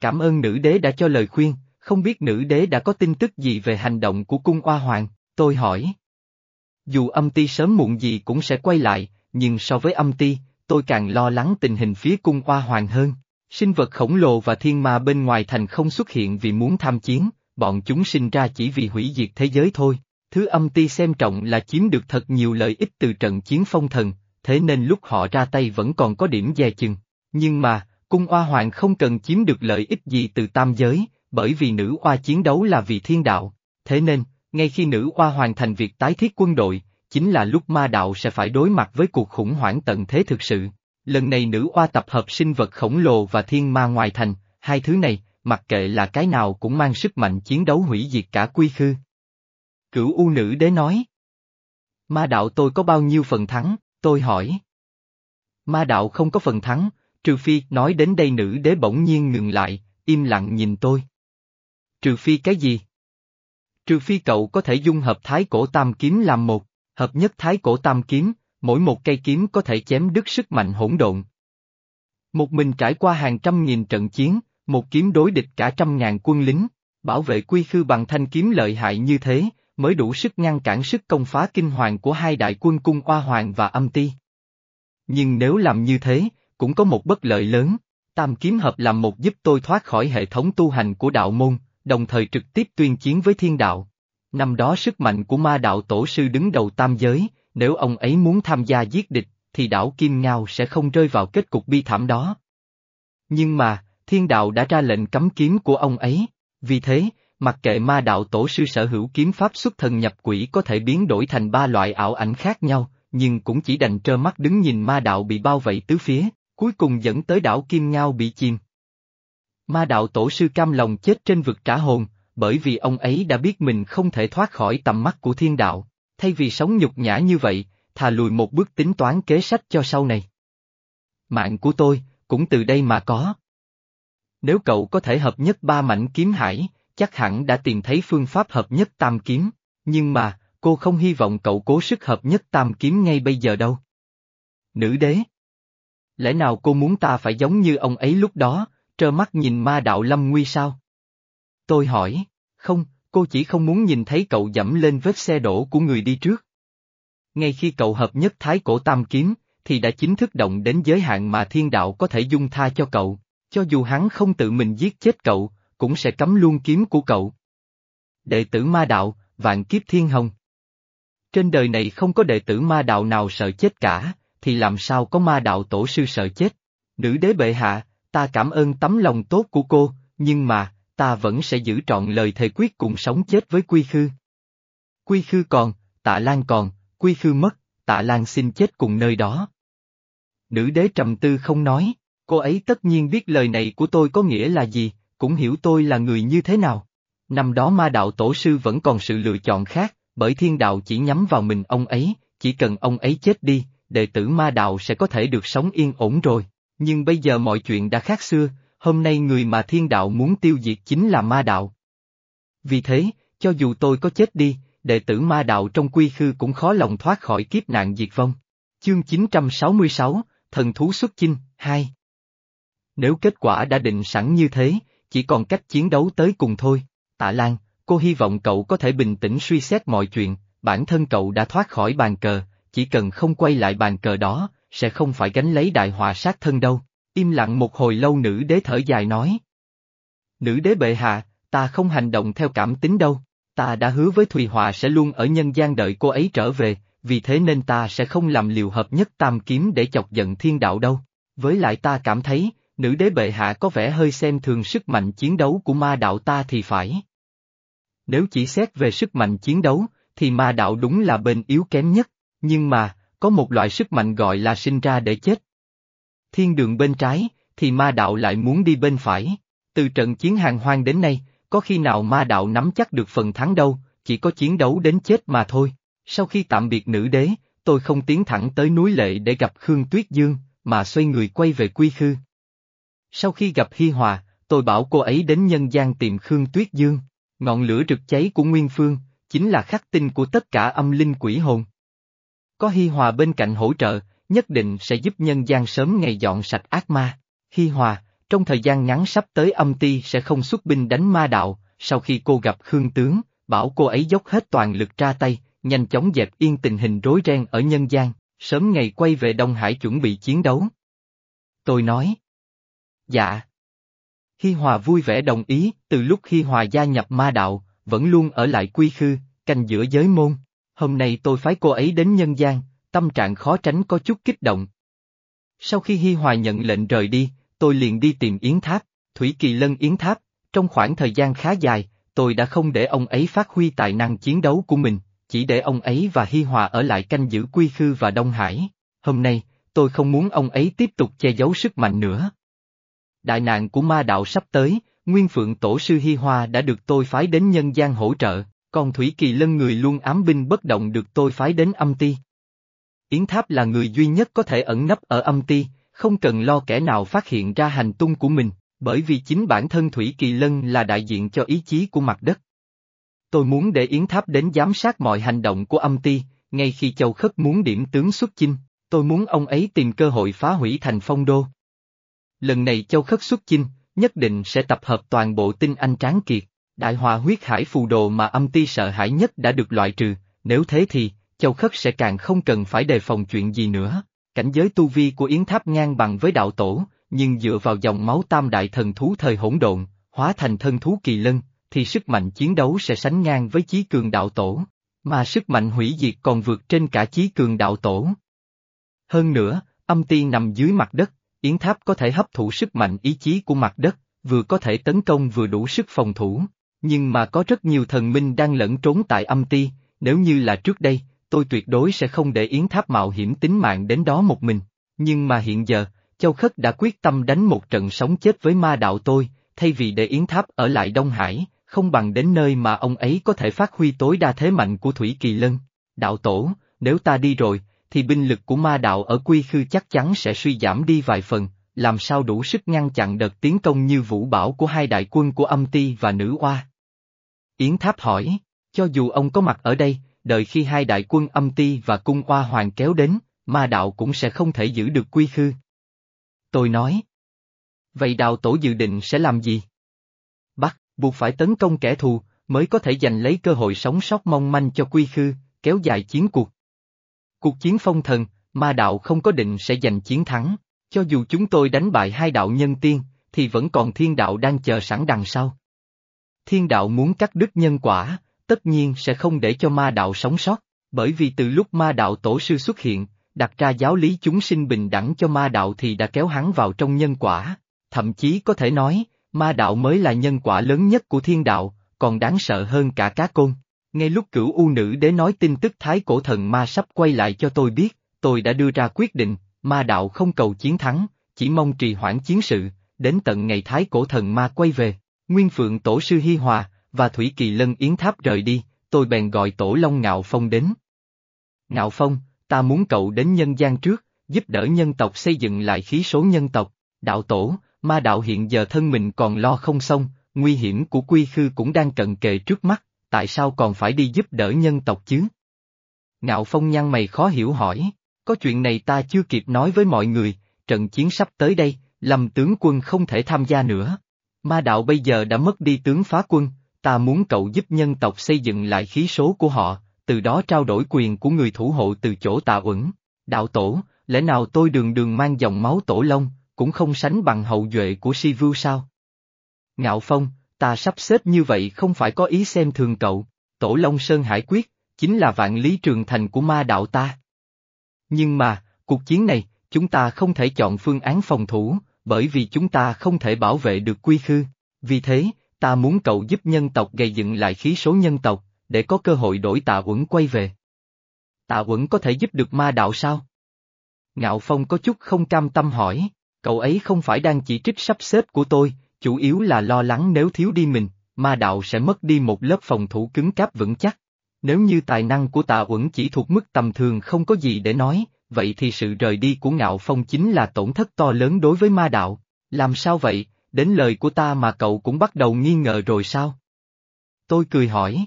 Cảm ơn nữ đế đã cho lời khuyên, không biết nữ đế đã có tin tức gì về hành động của cung oa hoàng, tôi hỏi. Dù âm ti sớm muộn gì cũng sẽ quay lại, nhưng so với âm ti, tôi càng lo lắng tình hình phía cung oa hoàng hơn. Sinh vật khổng lồ và thiên ma bên ngoài thành không xuất hiện vì muốn tham chiến, bọn chúng sinh ra chỉ vì hủy diệt thế giới thôi. Thứ âm ti xem trọng là chiếm được thật nhiều lợi ích từ trận chiến phong thần, thế nên lúc họ ra tay vẫn còn có điểm dè chừng. Nhưng mà, cung oa hoàng không cần chiếm được lợi ích gì từ tam giới, bởi vì nữ oa chiến đấu là vì thiên đạo. Thế nên, ngay khi nữ oa hoàn thành việc tái thiết quân đội, chính là lúc ma đạo sẽ phải đối mặt với cuộc khủng hoảng tận thế thực sự. Lần này nữ oa tập hợp sinh vật khổng lồ và thiên ma ngoài thành, hai thứ này, mặc kệ là cái nào cũng mang sức mạnh chiến đấu hủy diệt cả quy khư. Cửu U nữ đế nói. Ma đạo tôi có bao nhiêu phần thắng, tôi hỏi. Ma đạo không có phần thắng, trừ phi nói đến đây nữ đế bỗng nhiên ngừng lại, im lặng nhìn tôi. Trừ phi cái gì? Trừ phi cậu có thể dung hợp thái cổ tam kiếm làm một, hợp nhất thái cổ tam kiếm, mỗi một cây kiếm có thể chém đứt sức mạnh hỗn độn. Một mình trải qua hàng trăm nghìn trận chiến, một kiếm đối địch cả trăm ngàn quân lính, bảo vệ quy khư bằng thanh kiếm lợi hại như thế, mới đủ sức ngăn cản sức công phá kinh hoàng của hai đại quân cung oa hoàng và âm ti. Nhưng nếu làm như thế, cũng có một bất lợi lớn, tam kiếm hợp làm một giúp tôi thoát khỏi hệ thống tu hành của đạo môn, đồng thời trực tiếp tuyên chiến với thiên đạo. Năm đó sức mạnh của ma đạo tổ sư đứng đầu tam giới, nếu ông ấy muốn tham gia giết địch, thì đảo Kim Ngao sẽ không rơi vào kết cục bi thảm đó. Nhưng mà, thiên đạo đã ra lệnh cấm kiếm của ông ấy, vì thế, mặc kệ ma đạo tổ sư sở hữu kiếm pháp xuất thần nhập quỷ có thể biến đổi thành ba loại ảo ảnh khác nhau, nhưng cũng chỉ đành trơ mắt đứng nhìn ma đạo bị bao vây tứ phía, cuối cùng dẫn tới đảo Kim Ngao bị chìm. Ma đạo tổ sư cam lòng chết trên vực trả hồn, bởi vì ông ấy đã biết mình không thể thoát khỏi tầm mắt của thiên đạo, thay vì sống nhục nhã như vậy, thà lùi một bước tính toán kế sách cho sau này. Mạng của tôi, cũng từ đây mà có. Nếu cậu có thể hợp nhất ba mảnh kiếm hải, chắc hẳn đã tìm thấy phương pháp hợp nhất tam kiếm, nhưng mà, cô không hy vọng cậu cố sức hợp nhất tam kiếm ngay bây giờ đâu. Nữ đế Lẽ nào cô muốn ta phải giống như ông ấy lúc đó, trơ mắt nhìn ma đạo lâm nguy sao? Tôi hỏi, không, cô chỉ không muốn nhìn thấy cậu dẫm lên vết xe đổ của người đi trước. Ngay khi cậu hợp nhất thái cổ tam kiếm, thì đã chính thức động đến giới hạn mà thiên đạo có thể dung tha cho cậu, cho dù hắn không tự mình giết chết cậu, cũng sẽ cấm luôn kiếm của cậu. Đệ tử ma đạo, vạn kiếp thiên hồng. Trên đời này không có đệ tử ma đạo nào sợ chết cả, thì làm sao có ma đạo tổ sư sợ chết. Nữ đế bệ hạ, ta cảm ơn tấm lòng tốt của cô, nhưng mà, ta vẫn sẽ giữ trọn lời thề quyết cùng sống chết với Quy Khư. Quy Khư còn, tạ Lan còn, Quy Khư mất, tạ Lan xin chết cùng nơi đó. Nữ đế trầm tư không nói, Cô ấy tất nhiên biết lời này của tôi có nghĩa là gì, cũng hiểu tôi là người như thế nào. Năm đó ma đạo tổ sư vẫn còn sự lựa chọn khác, bởi thiên đạo chỉ nhắm vào mình ông ấy, chỉ cần ông ấy chết đi, đệ tử ma đạo sẽ có thể được sống yên ổn rồi. Nhưng bây giờ mọi chuyện đã khác xưa, hôm nay người mà thiên đạo muốn tiêu diệt chính là ma đạo. Vì thế, cho dù tôi có chết đi, đệ tử ma đạo trong quy khư cũng khó lòng thoát khỏi kiếp nạn diệt vong. Chương 966, Thần thú xuất chinh, 2 Nếu kết quả đã định sẵn như thế, chỉ còn cách chiến đấu tới cùng thôi. Tạ Lan, cô hy vọng cậu có thể bình tĩnh suy xét mọi chuyện, bản thân cậu đã thoát khỏi bàn cờ, chỉ cần không quay lại bàn cờ đó, sẽ không phải gánh lấy đại họa sát thân đâu. Im lặng một hồi lâu nữ đế thở dài nói. Nữ đế bệ hạ, ta không hành động theo cảm tính đâu, ta đã hứa với Thùy Họa sẽ luôn ở nhân gian đợi cô ấy trở về, vì thế nên ta sẽ không làm liều hợp nhất tam kiếm để chọc giận thiên đạo đâu. Với lại ta cảm thấy, nữ đế bệ hạ có vẻ hơi xem thường sức mạnh chiến đấu của ma đạo ta thì phải. Nếu chỉ xét về sức mạnh chiến đấu, thì ma đạo đúng là bên yếu kém nhất, nhưng mà, có một loại sức mạnh gọi là sinh ra để chết. Thiên đường bên trái, thì ma đạo lại muốn đi bên phải. Từ trận chiến hàng hoang đến nay, có khi nào ma đạo nắm chắc được phần thắng đâu, chỉ có chiến đấu đến chết mà thôi. Sau khi tạm biệt nữ đế, tôi không tiến thẳng tới núi lệ để gặp Khương Tuyết Dương, mà xoay người quay về quy khư. Sau khi gặp Hi Hòa, tôi bảo cô ấy đến nhân gian tìm Khương Tuyết Dương. Ngọn lửa rực cháy của Nguyên Phương, chính là khắc tinh của tất cả âm linh quỷ hồn. Có Hi Hòa bên cạnh hỗ trợ, nhất định sẽ giúp nhân gian sớm ngày dọn sạch ác ma. Hi Hòa, trong thời gian ngắn sắp tới âm ti sẽ không xuất binh đánh ma đạo, sau khi cô gặp Khương Tướng, bảo cô ấy dốc hết toàn lực ra tay, nhanh chóng dẹp yên tình hình rối ren ở nhân gian, sớm ngày quay về Đông Hải chuẩn bị chiến đấu. Tôi nói. Dạ. Hi Hòa vui vẻ đồng ý, từ lúc Hi Hòa gia nhập ma đạo, vẫn luôn ở lại quy khư, canh giữa giới môn. Hôm nay tôi phái cô ấy đến nhân gian, tâm trạng khó tránh có chút kích động. Sau khi Hi Hòa nhận lệnh rời đi, tôi liền đi tìm Yến Tháp, Thủy Kỳ Lân Yến Tháp, trong khoảng thời gian khá dài, tôi đã không để ông ấy phát huy tài năng chiến đấu của mình, chỉ để ông ấy và Hi Hòa ở lại canh giữ Quy Khư và Đông Hải. Hôm nay, tôi không muốn ông ấy tiếp tục che giấu sức mạnh nữa. Đại nạn của ma đạo sắp tới, Nguyên Phượng Tổ sư Hi Hoa đã được tôi phái đến nhân gian hỗ trợ, còn Thủy Kỳ Lân người luôn ám binh bất động được tôi phái đến âm ti. Yến Tháp là người duy nhất có thể ẩn nấp ở âm ti, không cần lo kẻ nào phát hiện ra hành tung của mình, bởi vì chính bản thân Thủy Kỳ Lân là đại diện cho ý chí của mặt đất. Tôi muốn để Yến Tháp đến giám sát mọi hành động của âm ti, ngay khi Châu Khất muốn điểm tướng xuất chinh, tôi muốn ông ấy tìm cơ hội phá hủy thành phong đô. Lần này Châu Khất xuất chinh, nhất định sẽ tập hợp toàn bộ tinh anh tráng kiệt, đại hòa huyết hải phù đồ mà âm ti sợ hãi nhất đã được loại trừ, nếu thế thì, Châu Khất sẽ càng không cần phải đề phòng chuyện gì nữa. Cảnh giới tu vi của Yến Tháp ngang bằng với đạo tổ, nhưng dựa vào dòng máu tam đại thần thú thời hỗn độn, hóa thành thân thú kỳ lân, thì sức mạnh chiến đấu sẽ sánh ngang với chí cường đạo tổ, mà sức mạnh hủy diệt còn vượt trên cả chí cường đạo tổ. Hơn nữa, âm ti nằm dưới mặt đất, Yến Tháp có thể hấp thụ sức mạnh ý chí của mặt đất, vừa có thể tấn công vừa đủ sức phòng thủ, nhưng mà có rất nhiều thần minh đang lẫn trốn tại âm ti, nếu như là trước đây, tôi tuyệt đối sẽ không để Yến Tháp mạo hiểm tính mạng đến đó một mình, nhưng mà hiện giờ, Châu Khất đã quyết tâm đánh một trận sống chết với ma đạo tôi, thay vì để Yến Tháp ở lại Đông Hải, không bằng đến nơi mà ông ấy có thể phát huy tối đa thế mạnh của Thủy Kỳ Lân. Đạo tổ, nếu ta đi rồi, thì binh lực của ma đạo ở Quy Khư chắc chắn sẽ suy giảm đi vài phần, làm sao đủ sức ngăn chặn đợt tiến công như vũ bảo của hai đại quân của âm ti và nữ oa. Yến Tháp hỏi, cho dù ông có mặt ở đây, đợi khi hai đại quân âm ti và cung oa hoàng kéo đến, ma đạo cũng sẽ không thể giữ được quy khư. Tôi nói. Vậy đạo tổ dự định sẽ làm gì? Bắt, buộc phải tấn công kẻ thù, mới có thể giành lấy cơ hội sống sót mong manh cho quy khư, kéo dài chiến cuộc. Cuộc chiến phong thần, ma đạo không có định sẽ giành chiến thắng, cho dù chúng tôi đánh bại hai đạo nhân tiên, thì vẫn còn thiên đạo đang chờ sẵn đằng sau. Thiên đạo muốn cắt đứt nhân quả, tất nhiên sẽ không để cho ma đạo sống sót, bởi vì từ lúc ma đạo tổ sư xuất hiện, đặt ra giáo lý chúng sinh bình đẳng cho ma đạo thì đã kéo hắn vào trong nhân quả, thậm chí có thể nói, ma đạo mới là nhân quả lớn nhất của thiên đạo, còn đáng sợ hơn cả cá côn. Ngay lúc cửu u nữ đế nói tin tức thái cổ thần ma sắp quay lại cho tôi biết, tôi đã đưa ra quyết định, ma đạo không cầu chiến thắng, chỉ mong trì hoãn chiến sự, đến tận ngày Thái cổ thần ma quay về, Nguyên Phượng Tổ sư Hi Hòa, và Thủy Kỳ Lân Yến Tháp rời đi, tôi bèn gọi Tổ Long Ngạo Phong đến. Ngạo Phong, ta muốn cậu đến nhân gian trước, giúp đỡ nhân tộc xây dựng lại khí số nhân tộc, đạo tổ, ma đạo hiện giờ thân mình còn lo không xong, nguy hiểm của quy khư cũng đang cận kề trước mắt, tại sao còn phải đi giúp đỡ nhân tộc chứ? Ngạo Phong nhăn mày khó hiểu hỏi, có chuyện này ta chưa kịp nói với mọi người, trận chiến sắp tới đây, Lâm tướng quân không thể tham gia nữa. Ma đạo bây giờ đã mất đi tướng phá quân, ta muốn cậu giúp nhân tộc xây dựng lại khí số của họ, từ đó trao đổi quyền của người thủ hộ từ chỗ tạ uẩn. Đạo tổ, lẽ nào tôi đường đường mang dòng máu tổ long, cũng không sánh bằng hậu duệ của si vưu sao? Ngạo Phong, ta sắp xếp như vậy không phải có ý xem thường cậu, tổ long Sơn Hải Quyết, chính là vạn lý trường thành của ma đạo ta. Nhưng mà, cuộc chiến này, chúng ta không thể chọn phương án phòng thủ, bởi vì chúng ta không thể bảo vệ được quy khư. Vì thế, ta muốn cậu giúp nhân tộc gây dựng lại khí số nhân tộc, để có cơ hội đổi tạ uẩn quay về. Tạ uẩn có thể giúp được ma đạo sao? Ngạo Phong có chút không cam tâm hỏi, cậu ấy không phải đang chỉ trích sắp xếp của tôi, chủ yếu là lo lắng nếu thiếu đi mình, ma đạo sẽ mất đi một lớp phòng thủ cứng cáp vững chắc. Nếu như tài năng của tạ uẩn chỉ thuộc mức tầm thường không có gì để nói, vậy thì sự rời đi của ngạo phong chính là tổn thất to lớn đối với ma đạo. Làm sao vậy, đến lời của ta mà cậu cũng bắt đầu nghi ngờ rồi sao? Tôi cười hỏi.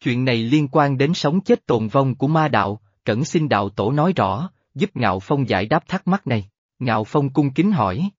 Chuyện này liên quan đến sống chết tồn vong của ma đạo, cẩn xin đạo tổ nói rõ, giúp Ngạo Phong giải đáp thắc mắc này. Ngạo Phong cung kính hỏi.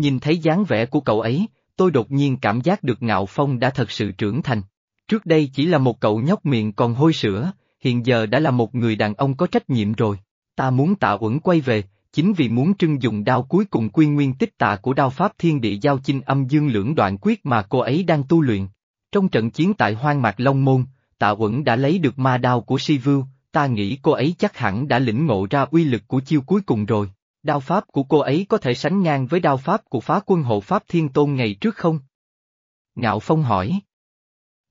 Nhìn thấy dáng vẻ của cậu ấy, tôi đột nhiên cảm giác được Ngạo Phong đã thật sự trưởng thành. Trước đây chỉ là một cậu nhóc miệng còn hôi sữa, hiện giờ đã là một người đàn ông có trách nhiệm rồi. Ta muốn tạ uẩn quay về, chính vì muốn trưng dùng đao cuối cùng quy nguyên tích tạ của đao pháp thiên địa giao chinh âm dương lưỡng đoạn quyết mà cô ấy đang tu luyện. Trong trận chiến tại hoang mạc Long Môn, tạ uẩn đã lấy được ma đao của Si Vưu, ta nghĩ cô ấy chắc hẳn đã lĩnh ngộ ra uy lực của chiêu cuối cùng rồi. Đao pháp của cô ấy có thể sánh ngang với đao pháp của phá quân hộ pháp thiên tôn ngày trước không? Ngạo Phong hỏi.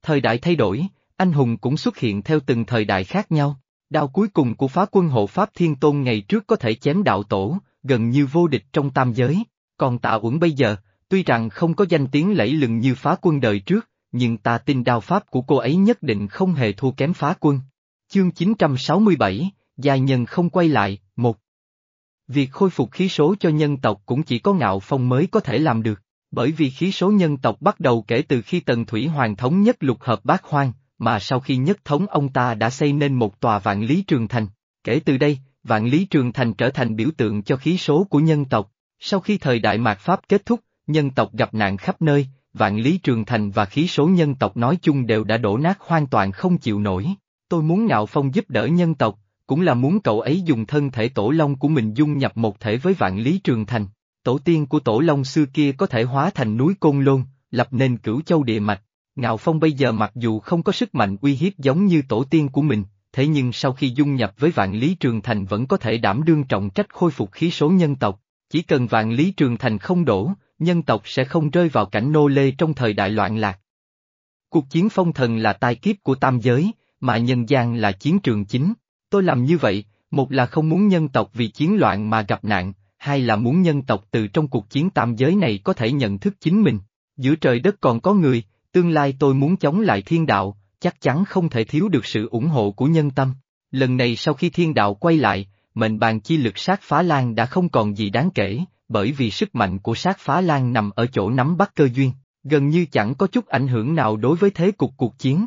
Thời đại thay đổi, anh hùng cũng xuất hiện theo từng thời đại khác nhau. Đao cuối cùng của phá quân hộ Pháp Thiên Tôn ngày trước có thể chém đạo tổ, gần như vô địch trong tam giới, còn tạ uẩn bây giờ, tuy rằng không có danh tiếng lẫy lừng như phá quân đời trước, nhưng ta tin đao pháp của cô ấy nhất định không hề thua kém phá quân. Chương 967, Gia nhân không quay lại, một. Việc khôi phục khí số cho nhân tộc cũng chỉ có ngạo phong mới có thể làm được, bởi vì khí số nhân tộc bắt đầu kể từ khi Tần Thủy Hoàng thống nhất lục hợp bát hoang, mà sau khi nhất thống ông ta đã xây nên một tòa vạn lý trường thành. Kể từ đây, vạn lý trường thành trở thành biểu tượng cho khí số của nhân tộc. Sau khi thời đại mạt Pháp kết thúc, nhân tộc gặp nạn khắp nơi, vạn lý trường thành và khí số nhân tộc nói chung đều đã đổ nát hoàn toàn không chịu nổi. Tôi muốn ngạo phong giúp đỡ nhân tộc, cũng là muốn cậu ấy dùng thân thể tổ long của mình dung nhập một thể với vạn lý trường thành. Tổ tiên của tổ long xưa kia có thể hóa thành núi côn lôn, lập nên cửu châu địa mạch, Ngạo Phong bây giờ mặc dù không có sức mạnh uy hiếp giống như tổ tiên của mình, thế nhưng sau khi dung nhập với vạn lý trường thành vẫn có thể đảm đương trọng trách khôi phục khí số nhân tộc. Chỉ cần vạn lý trường thành không đổ, nhân tộc sẽ không rơi vào cảnh nô lê trong thời đại loạn lạc. Cuộc chiến phong thần là tai kiếp của tam giới, mà nhân gian là chiến trường chính. Tôi làm như vậy, một là không muốn nhân tộc vì chiến loạn mà gặp nạn, hai là muốn nhân tộc từ trong cuộc chiến tam giới này có thể nhận thức chính mình. Giữa trời đất còn có người, tương lai tôi muốn chống lại thiên đạo, chắc chắn không thể thiếu được sự ủng hộ của nhân tâm. Lần này sau khi thiên đạo quay lại, mệnh bàn chi lực sát phá lan đã không còn gì đáng kể, bởi vì sức mạnh của sát phá lan nằm ở chỗ nắm bắt cơ duyên, gần như chẳng có chút ảnh hưởng nào đối với thế cục cuộc chiến.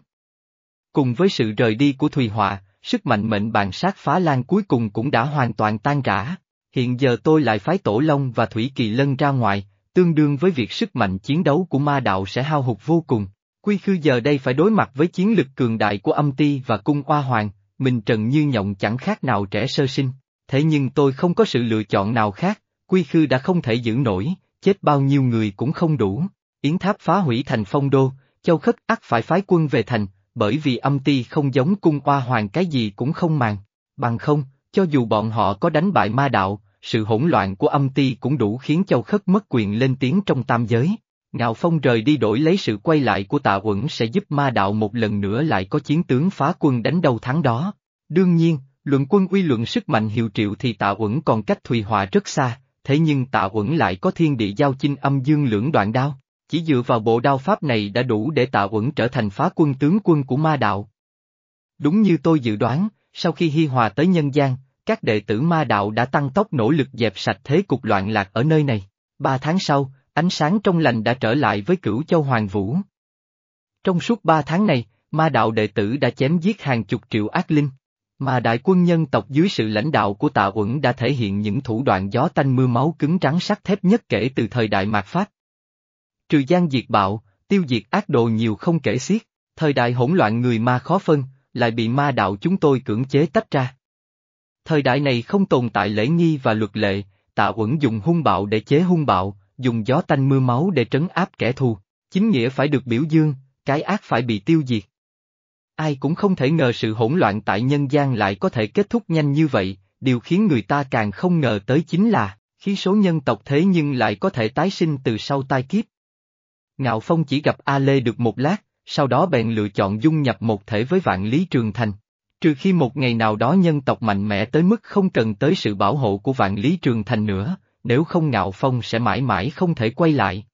Cùng với sự rời đi của Thùy Họa, sức mạnh mệnh bàn sát phá lan cuối cùng cũng đã hoàn toàn tan rã. Hiện giờ tôi lại phái Tổ Long và Thủy Kỳ Lân ra ngoài, tương đương với việc sức mạnh chiến đấu của ma đạo sẽ hao hụt vô cùng. Quy khư giờ đây phải đối mặt với chiến lực cường đại của âm ti và cung oa hoàng, mình trần như nhộng chẳng khác nào trẻ sơ sinh. Thế nhưng tôi không có sự lựa chọn nào khác, quy khư đã không thể giữ nổi, chết bao nhiêu người cũng không đủ. Yến tháp phá hủy thành phong đô, châu khất ắt phải phái quân về thành, bởi vì âm ti không giống cung oa hoàng cái gì cũng không màng. Bằng không, cho dù bọn họ có đánh bại ma đạo, sự hỗn loạn của âm ti cũng đủ khiến Châu Khất mất quyền lên tiếng trong tam giới. Ngạo Phong rời đi đổi lấy sự quay lại của tạ uẩn sẽ giúp ma đạo một lần nữa lại có chiến tướng phá quân đánh đầu thắng đó. Đương nhiên, luận quân uy luận sức mạnh hiệu triệu thì tạ uẩn còn cách Thùy Họa rất xa, thế nhưng tạ uẩn lại có thiên địa giao chinh âm dương lưỡng đoạn đao. Chỉ dựa vào bộ đao pháp này đã đủ để tạ uẩn trở thành phá quân tướng quân của ma đạo. Đúng như tôi dự đoán, sau khi Hi Hòa tới nhân gian, các đệ tử ma đạo đã tăng tốc nỗ lực dẹp sạch thế cục loạn lạc ở nơi này. Ba tháng sau, ánh sáng trong lành đã trở lại với cửu châu Hoàng Vũ. Trong suốt ba tháng này, ma đạo đệ tử đã chém giết hàng chục triệu ác linh, mà đại quân nhân tộc dưới sự lãnh đạo của Tạ Uẩn đã thể hiện những thủ đoạn gió tanh mưa máu cứng trắng sắt thép nhất kể từ thời đại mạt Pháp. Trừ gian diệt bạo, tiêu diệt ác đồ nhiều không kể xiết, thời đại hỗn loạn người ma khó phân, lại bị ma đạo chúng tôi cưỡng chế tách ra. Thời đại này không tồn tại lễ nghi và luật lệ, Tạ Uẩn dùng hung bạo để chế hung bạo, dùng gió tanh mưa máu để trấn áp kẻ thù, chính nghĩa phải được biểu dương, cái ác phải bị tiêu diệt. Ai cũng không thể ngờ sự hỗn loạn tại nhân gian lại có thể kết thúc nhanh như vậy, điều khiến người ta càng không ngờ tới chính là, khi số nhân tộc thế nhưng lại có thể tái sinh từ sau tai kiếp. Ngạo Phong chỉ gặp A Lê được một lát, sau đó bèn lựa chọn dung nhập một thể với vạn lý trường thành. Trừ khi một ngày nào đó nhân tộc mạnh mẽ tới mức không cần tới sự bảo hộ của vạn lý trường thành nữa, nếu không Ngạo Phong sẽ mãi mãi không thể quay lại.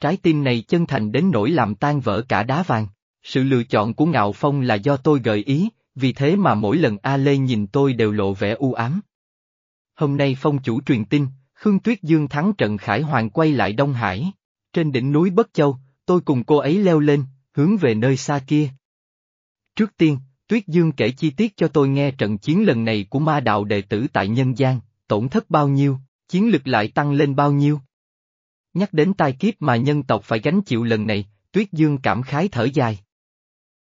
Trái tim này chân thành đến nỗi làm tan vỡ cả đá vàng. Sự lựa chọn của Ngạo Phong là do tôi gợi ý, vì thế mà mỗi lần A Lê nhìn tôi đều lộ vẻ u ám. Hôm nay Phong chủ truyền tin, Khương Tuyết Dương thắng trận Khải Hoàng quay lại Đông Hải. Trên đỉnh núi Bất Châu, tôi cùng cô ấy leo lên, hướng về nơi xa kia. Trước tiên, Tuyết Dương kể chi tiết cho tôi nghe trận chiến lần này của ma đạo đệ tử tại Nhân gian, tổn thất bao nhiêu, chiến lực lại tăng lên bao nhiêu. Nhắc đến tai kiếp mà nhân tộc phải gánh chịu lần này, Tuyết Dương cảm khái thở dài.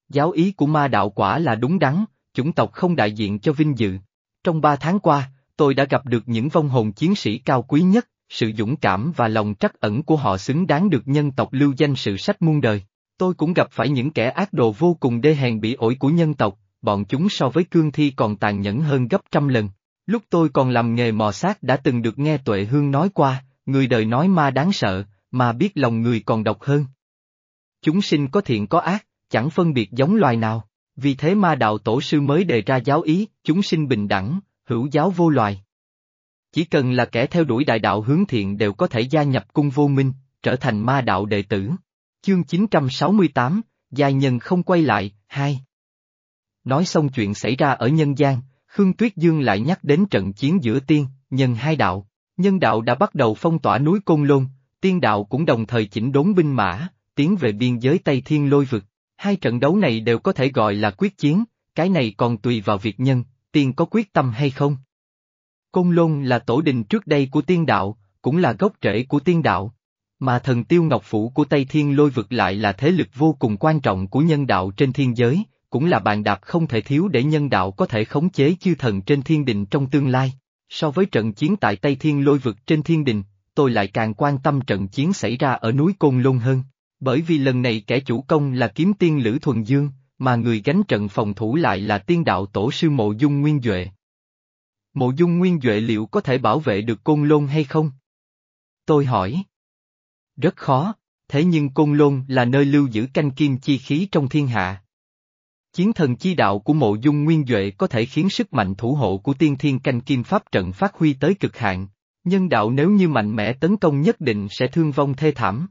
Giáo ý của ma đạo quả là đúng đắn, chủng tộc không đại diện cho vinh dự. Trong ba tháng qua, tôi đã gặp được những vong hồn chiến sĩ cao quý nhất, sự dũng cảm và lòng trắc ẩn của họ xứng đáng được nhân tộc lưu danh sự sách muôn đời. Tôi cũng gặp phải những kẻ ác đồ vô cùng đê hèn bị ổi của nhân tộc, bọn chúng so với cương thi còn tàn nhẫn hơn gấp trăm lần. Lúc tôi còn làm nghề mò xác đã từng được nghe Tuệ Hương nói qua, người đời nói ma đáng sợ, mà biết lòng người còn độc hơn. Chúng sinh có thiện có ác, chẳng phân biệt giống loài nào, vì thế ma đạo tổ sư mới đề ra giáo ý, chúng sinh bình đẳng, hữu giáo vô loài. Chỉ cần là kẻ theo đuổi đại đạo hướng thiện đều có thể gia nhập cung vô minh, trở thành ma đạo đệ tử. Chương 968, Giai nhân không quay lại, hai. Nói xong chuyện xảy ra ở nhân gian, Khương Tuyết Dương lại nhắc đến trận chiến giữa tiên, nhân hai đạo. Nhân đạo đã bắt đầu phong tỏa núi Côn Lôn, tiên đạo cũng đồng thời chỉnh đốn binh mã, tiến về biên giới Tây Thiên lôi vực. Hai trận đấu này đều có thể gọi là quyết chiến, cái này còn tùy vào việc nhân, tiên có quyết tâm hay không. Côn Lôn là tổ đình trước đây của tiên đạo, cũng là gốc rễ của tiên đạo. Mà thần tiêu ngọc phủ của Tây Thiên lôi vực lại là thế lực vô cùng quan trọng của nhân đạo trên thiên giới, cũng là bàn đạp không thể thiếu để nhân đạo có thể khống chế chư thần trên thiên đình trong tương lai. So với trận chiến tại Tây Thiên lôi vực trên thiên đình, tôi lại càng quan tâm trận chiến xảy ra ở núi Côn Lôn hơn. Bởi vì lần này kẻ chủ công là kiếm tiên Lữ Thuần Dương, mà người gánh trận phòng thủ lại là tiên đạo tổ sư Mộ Dung Nguyên Duệ. Mộ Dung Nguyên Duệ liệu có thể bảo vệ được Côn Lôn hay không? Tôi hỏi. Rất khó, thế nhưng Côn Lôn là nơi lưu giữ canh kim chi khí trong thiên hạ. Chiến thần chi đạo của Mộ Dung Nguyên Duệ có thể khiến sức mạnh thủ hộ của tiên thiên canh kim pháp trận phát huy tới cực hạn. Nhân đạo nếu như mạnh mẽ tấn công nhất định sẽ thương vong thê thảm.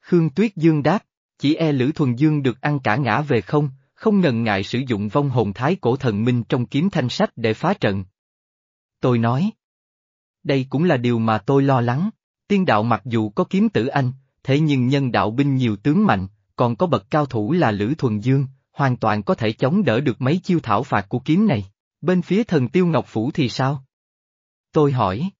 Khương Tuyết Dương đáp, chỉ e Lữ Thuần Dương được ăn cả ngã về không, không ngần ngại sử dụng vong hồn thái cổ thần minh trong kiếm thanh sách để phá trận. Tôi nói, đây cũng là điều mà tôi lo lắng, tiên đạo mặc dù có kiếm tử anh, thế nhưng nhân đạo binh nhiều tướng mạnh, còn có bậc cao thủ là Lữ Thuần Dương, hoàn toàn có thể chống đỡ được mấy chiêu thảo phạt của kiếm này. Bên phía thần tiêu Ngọc Phủ thì sao? Tôi hỏi.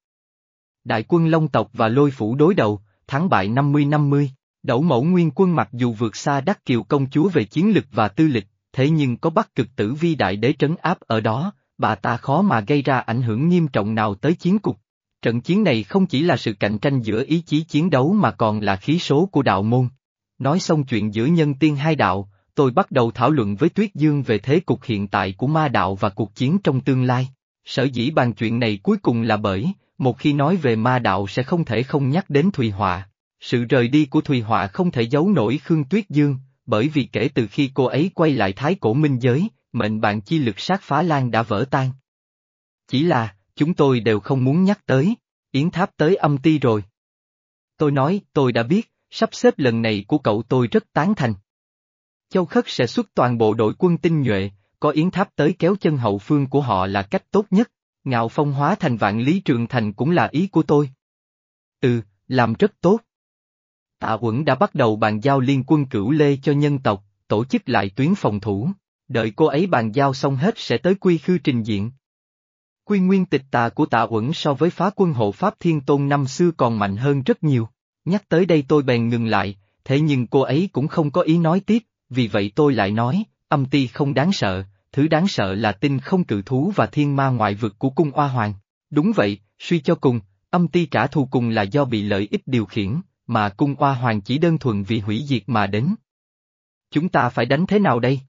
Đại quân Long tộc và lôi phủ đối đầu, thắng bại 50-50. Đẩu mẫu nguyên quân mặc dù vượt xa đắc kiều công chúa về chiến lực và tư lịch, thế nhưng có bắc cực tử vi đại đế trấn áp ở đó, bà ta khó mà gây ra ảnh hưởng nghiêm trọng nào tới chiến cục. Trận chiến này không chỉ là sự cạnh tranh giữa ý chí chiến đấu mà còn là khí số của đạo môn. Nói xong chuyện giữa nhân tiên hai đạo, tôi bắt đầu thảo luận với Tuyết Dương về thế cục hiện tại của ma đạo và cuộc chiến trong tương lai. Sở dĩ bàn chuyện này cuối cùng là bởi, một khi nói về ma đạo sẽ không thể không nhắc đến Thùy Họa. Sự rời đi của Thùy Họa không thể giấu nổi Khương Tuyết Dương, bởi vì kể từ khi cô ấy quay lại thái cổ minh giới, mệnh bạn chi lực sát phá lan đã vỡ tan. Chỉ là, chúng tôi đều không muốn nhắc tới, Yến Tháp tới âm ti rồi. Tôi nói, tôi đã biết, sắp xếp lần này của cậu tôi rất tán thành. Châu Khất sẽ xuất toàn bộ đội quân tinh nhuệ, có Yến Tháp tới kéo chân hậu phương của họ là cách tốt nhất, ngạo phong hóa thành vạn lý trường thành cũng là ý của tôi. Ừ, làm rất tốt. Tạ Uẩn đã bắt đầu bàn giao liên quân cửu lê cho nhân tộc, tổ chức lại tuyến phòng thủ, đợi cô ấy bàn giao xong hết sẽ tới quy khư trình diện. Quy nguyên tịch tà của tạ Uẩn so với phá quân hộ Pháp Thiên Tôn năm xưa còn mạnh hơn rất nhiều. Nhắc tới đây tôi bèn ngừng lại, thế nhưng cô ấy cũng không có ý nói tiếp, vì vậy tôi lại nói, âm ti không đáng sợ, thứ đáng sợ là tinh không cự thú và thiên ma ngoại vực của cung oa hoàng. Đúng vậy, suy cho cùng, âm ti trả thù cùng là do bị lợi ích điều khiển, mà cung oa hoàng chỉ đơn thuần vì hủy diệt mà đến. Chúng ta phải đánh thế nào đây?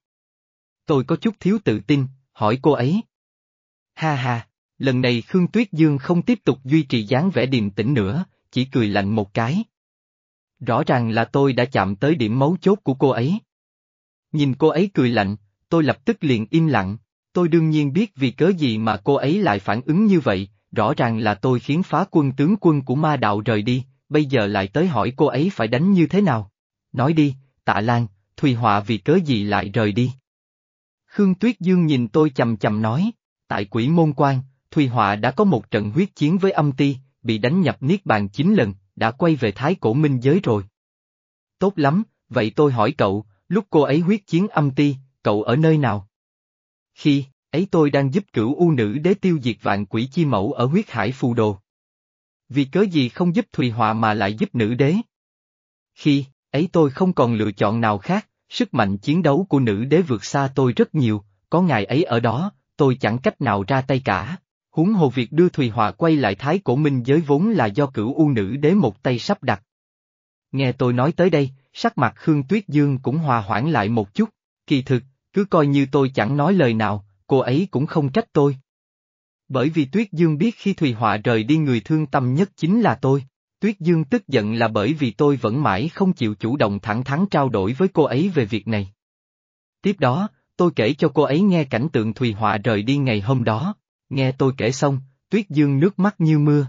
Tôi có chút thiếu tự tin, hỏi cô ấy. Ha ha, lần này Khương Tuyết Dương không tiếp tục duy trì dáng vẻ điềm tĩnh nữa, chỉ cười lạnh một cái. Rõ ràng là tôi đã chạm tới điểm mấu chốt của cô ấy. Nhìn cô ấy cười lạnh, tôi lập tức liền im lặng, tôi đương nhiên biết vì cớ gì mà cô ấy lại phản ứng như vậy, rõ ràng là tôi khiến phá quân tướng quân của ma đạo rời đi, bây giờ lại tới hỏi cô ấy phải đánh như thế nào. Nói đi, tạ Lan, Thùy Họa vì cớ gì lại rời đi. Khương Tuyết Dương nhìn tôi chầm chầm nói, tại quỷ môn quan, Thùy Họa đã có một trận huyết chiến với âm ti, bị đánh nhập Niết Bàn 9 lần, đã quay về Thái Cổ Minh Giới rồi. Tốt lắm, vậy tôi hỏi cậu, lúc cô ấy huyết chiến âm ti, cậu ở nơi nào? Khi, ấy tôi đang giúp cửu u nữ đế tiêu diệt vạn quỷ chi mẫu ở huyết hải phù đồ. Vì cớ gì không giúp Thùy Họa mà lại giúp nữ đế? Khi, ấy tôi không còn lựa chọn nào khác, sức mạnh chiến đấu của nữ đế vượt xa tôi rất nhiều, có ngài ấy ở đó, tôi chẳng cách nào ra tay cả. Huống hồ việc đưa Thùy Họa quay lại thái cổ minh giới vốn là do cửu u nữ đế một tay sắp đặt. Nghe tôi nói tới đây, sắc mặt Khương Tuyết Dương cũng hòa hoãn lại một chút, kỳ thực, cứ coi như tôi chẳng nói lời nào, cô ấy cũng không trách tôi. Bởi vì Tuyết Dương biết khi Thùy Họa rời đi người thương tâm nhất chính là tôi. Tuyết Dương tức giận là bởi vì tôi vẫn mãi không chịu chủ động thẳng thắn trao đổi với cô ấy về việc này. Tiếp đó, tôi kể cho cô ấy nghe cảnh tượng Thùy Họa rời đi ngày hôm đó, nghe tôi kể xong, Tuyết Dương nước mắt như mưa.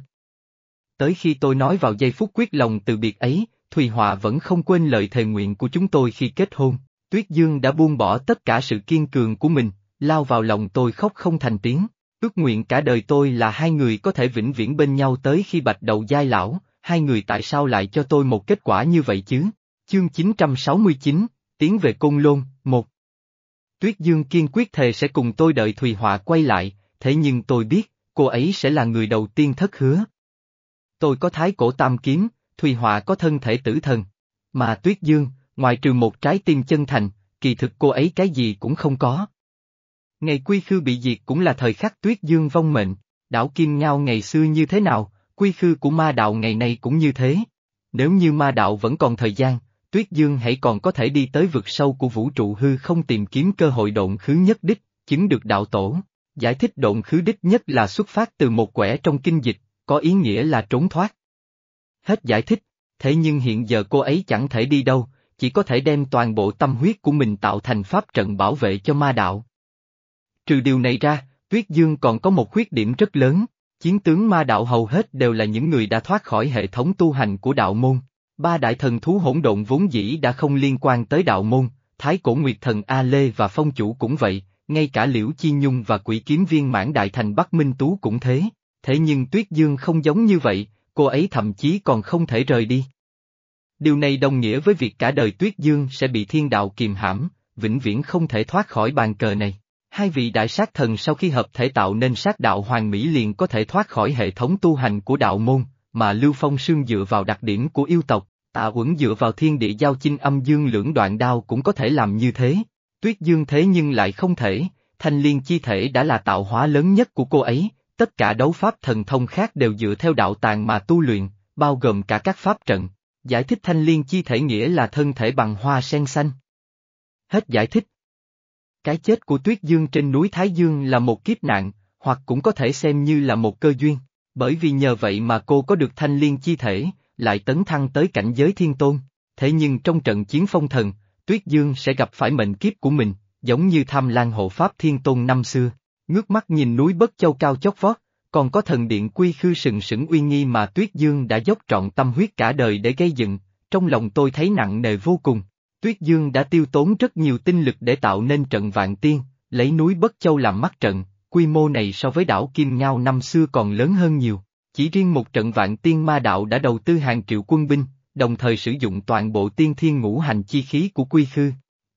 Tới khi tôi nói vào giây phút quyết lòng từ biệt ấy, Thùy Họa vẫn không quên lời thề nguyện của chúng tôi khi kết hôn, Tuyết Dương đã buông bỏ tất cả sự kiên cường của mình, lao vào lòng tôi khóc không thành tiếng. Ước nguyện cả đời tôi là hai người có thể vĩnh viễn bên nhau tới khi bạch đầu giai lão, hai người tại sao lại cho tôi một kết quả như vậy chứ? Chương 969, Tiến về Côn Lôn, một. Tuyết Dương kiên quyết thề sẽ cùng tôi đợi Thùy Họa quay lại, thế nhưng tôi biết, cô ấy sẽ là người đầu tiên thất hứa. Tôi có thái cổ tam kiếm, Thùy Họa có thân thể tử thần. Mà Tuyết Dương, ngoài trừ một trái tim chân thành, kỳ thực cô ấy cái gì cũng không có. Ngày quy khư bị diệt cũng là thời khắc Tuyết Dương vong mệnh, đảo Kim Ngao ngày xưa như thế nào, quy khư của ma đạo ngày nay cũng như thế. Nếu như ma đạo vẫn còn thời gian, Tuyết Dương hãy còn có thể đi tới vực sâu của vũ trụ hư không tìm kiếm cơ hội độn khứ nhất đích, chứng được đạo tổ. Giải thích độn khứ đích nhất là xuất phát từ một quẻ trong kinh dịch, có ý nghĩa là trốn thoát. Hết giải thích, thế nhưng hiện giờ cô ấy chẳng thể đi đâu, chỉ có thể đem toàn bộ tâm huyết của mình tạo thành pháp trận bảo vệ cho ma đạo. Trừ điều này ra, Tuyết Dương còn có một khuyết điểm rất lớn, chiến tướng ma đạo hầu hết đều là những người đã thoát khỏi hệ thống tu hành của đạo môn. Ba đại thần thú hỗn độn vốn dĩ đã không liên quan tới đạo môn, Thái Cổ Nguyệt Thần A Lê và Phong Chủ cũng vậy, ngay cả Liễu Chi Nhung và quỷ kiếm viên mãn đại thành Bắc Minh Tú cũng thế. Thế nhưng Tuyết Dương không giống như vậy, cô ấy thậm chí còn không thể rời đi. Điều này đồng nghĩa với việc cả đời Tuyết Dương sẽ bị thiên đạo kiềm hãm, vĩnh viễn không thể thoát khỏi bàn cờ này. Hai vị đại sát thần sau khi hợp thể tạo nên sát đạo hoàng mỹ liền có thể thoát khỏi hệ thống tu hành của đạo môn, mà Lưu Phong Sương dựa vào đặc điểm của yêu tộc, tạ uẩn dựa vào thiên địa giao chinh âm dương lưỡng đoạn đao cũng có thể làm như thế. Tuyết Dương thế nhưng lại không thể, thanh liên chi thể đã là tạo hóa lớn nhất của cô ấy, tất cả đấu pháp thần thông khác đều dựa theo đạo tàng mà tu luyện, bao gồm cả các pháp trận. Giải thích thanh liên chi thể nghĩa là thân thể bằng hoa sen xanh. Hết giải thích. Cái chết của Tuyết Dương trên núi Thái Dương là một kiếp nạn, hoặc cũng có thể xem như là một cơ duyên, bởi vì nhờ vậy mà cô có được thanh liên chi thể, lại tấn thăng tới cảnh giới thiên tôn. Thế nhưng trong trận chiến phong thần, Tuyết Dương sẽ gặp phải mệnh kiếp của mình, giống như tham lan hộ pháp thiên tôn năm xưa. Ngước mắt nhìn núi Bất Châu cao chót vót, còn có thần điện quy khư sừng sững uy nghi mà Tuyết Dương đã dốc trọn tâm huyết cả đời để gây dựng, trong lòng tôi thấy nặng nề vô cùng. Tuyết Dương đã tiêu tốn rất nhiều tinh lực để tạo nên trận vạn tiên, lấy núi Bất Châu làm mắt trận, quy mô này so với đảo Kim Ngao năm xưa còn lớn hơn nhiều. Chỉ riêng một trận vạn tiên ma đạo đã đầu tư hàng triệu quân binh, đồng thời sử dụng toàn bộ tiên thiên ngũ hành chi khí của quy khư.